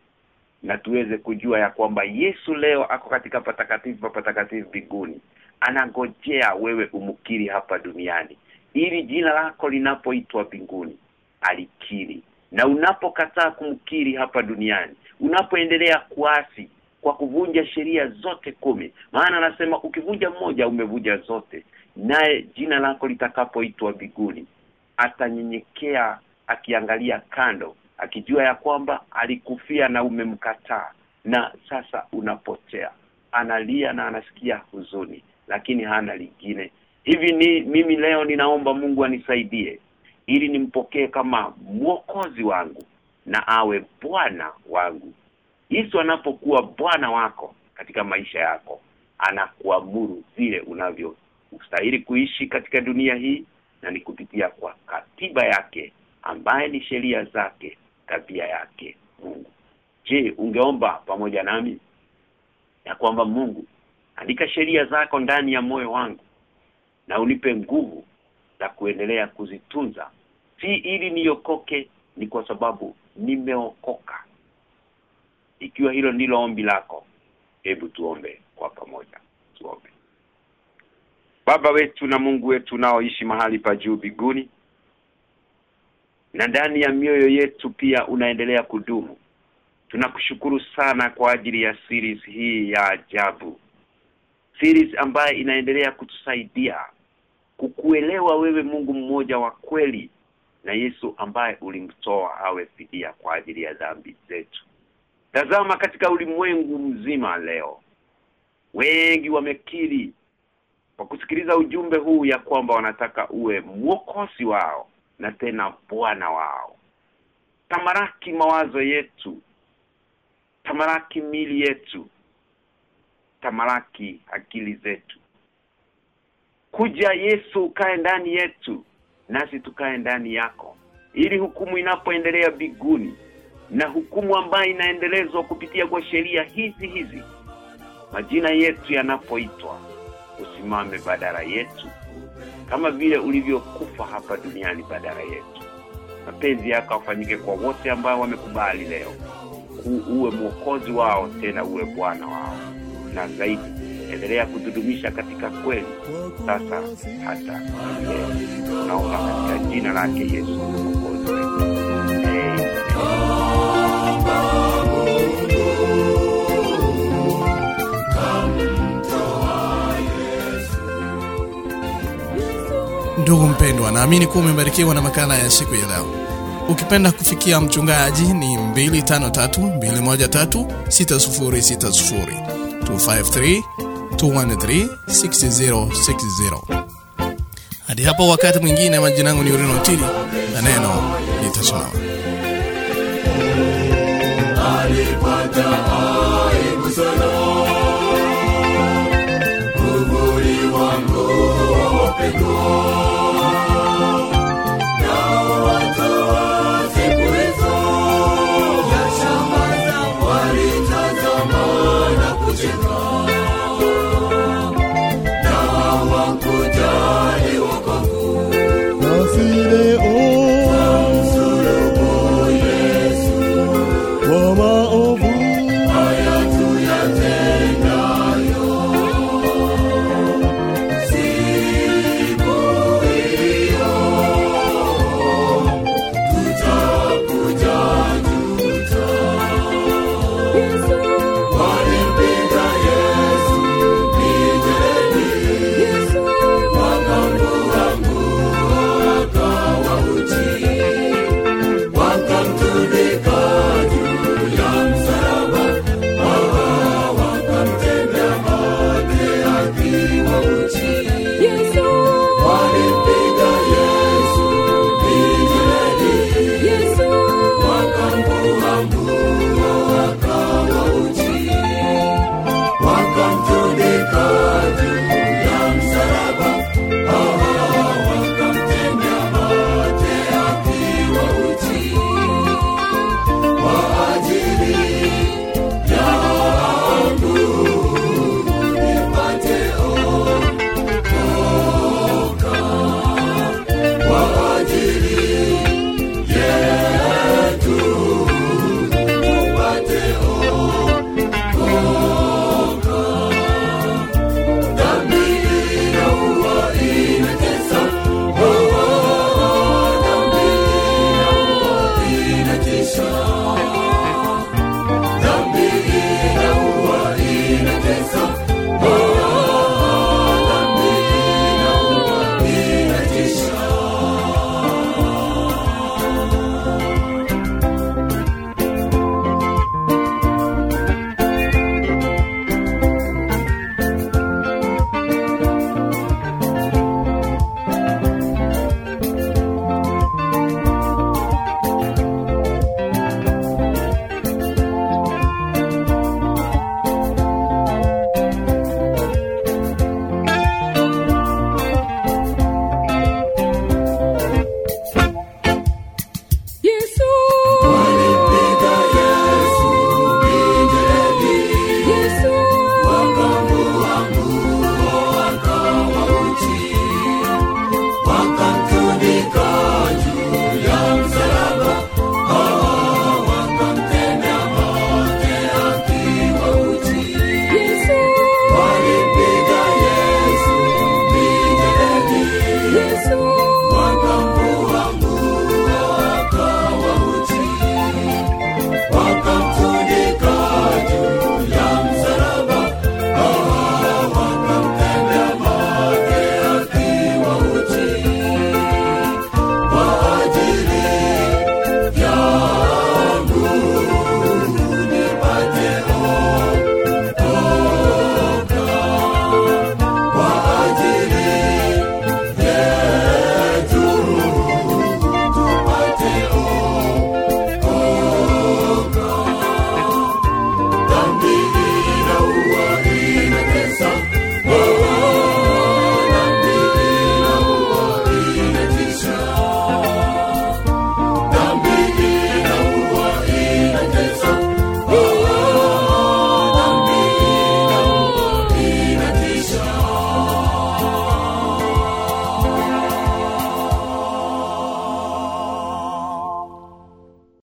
na tuweze kujua ya kwamba Yesu leo ako katika patakatifu pa patakatifu mbinguni anangojea wewe umukiri hapa duniani. Ili jina lako linapoitwa mbinguni alikiri. Na unapokataa kumkiri hapa duniani unapoendelea kuasi kwa kuvunja sheria zote kumi maana anasema ukivunja mmoja umevunja zote naye jina lako litakapoitwa mbinguni atanyenyekea akiangalia kando akijua ya kwamba alikufia na umemkataa. Na sasa unapotea. Analia na anasikia huzuni lakini hana lingine. Hivi ni mimi leo ninaomba Mungu anisaidie ili nimpokee kama mwokozi wangu na awe bwana wangu. Yesu anapokuwa bwana wako katika maisha yako anakuamuru vile unavyo ustahili kuishi katika dunia hii na ni kupitia kwa katiba yake ambaye ni sheria zake tabia yake Mungu. Je ungeomba pamoja nami ya kwamba Mungu andika sheria zako ndani ya moyo wangu na unipe nguvu za kuendelea kuzitunza si ili niokoke ni kwa sababu nimeokoka. Ikiwa hilo ndilo ombi lako hebu tuombe kwa pamoja tuombe Baba wetu na Mungu wetu unaoishi mahali pa juu biguni na ndani ya mioyo yetu pia unaendelea kudumu. Tunakushukuru sana kwa ajili ya series hii ya ajabu. Series ambayo inaendelea kutusaidia kukuelewa wewe Mungu mmoja wa kweli na Yesu ambaye ulimtoa awe fidia kwa ajili ya dhambi zetu. Tazama katika ulimwengu mzima leo wengi wamekiri kwa kusikiliza ujumbe huu ya kwamba wanataka uwe mwokozi wao na tena bwana wao. Tamaraki mawazo yetu. Tamaraki mili yetu. Tamaraki akili zetu. Kuja Yesu ukae ndani yetu nasi tukae ndani yako. Ili hukumu inapoendelea biguni na hukumu ambayo inaendelezwa kupitia kwa sheria hizi hizi majina yetu yanapoitwa usimame badala yetu kama vile ulivyokufa hapa duniani badala yetu. Mapenzi yako afanyike kwa wote ambao wamekubali leo uwe mwokozi wao tena uwe bwana wao. Na zaidi endelea kutudumisha katika kweli. Sasa hata naomba katika jina lake Yesu mwokozi wetu Ndugu mpendwa, naamini kuwa umebarikiwa na makala ya siku ya leo. Ukipenda kufikia mchungaji ni 253 213 6060 253 213 6060. Hadi hapo wakati mwingine, majina yangu ni Urino Ntili na neno litasimama. Alipata aibu sana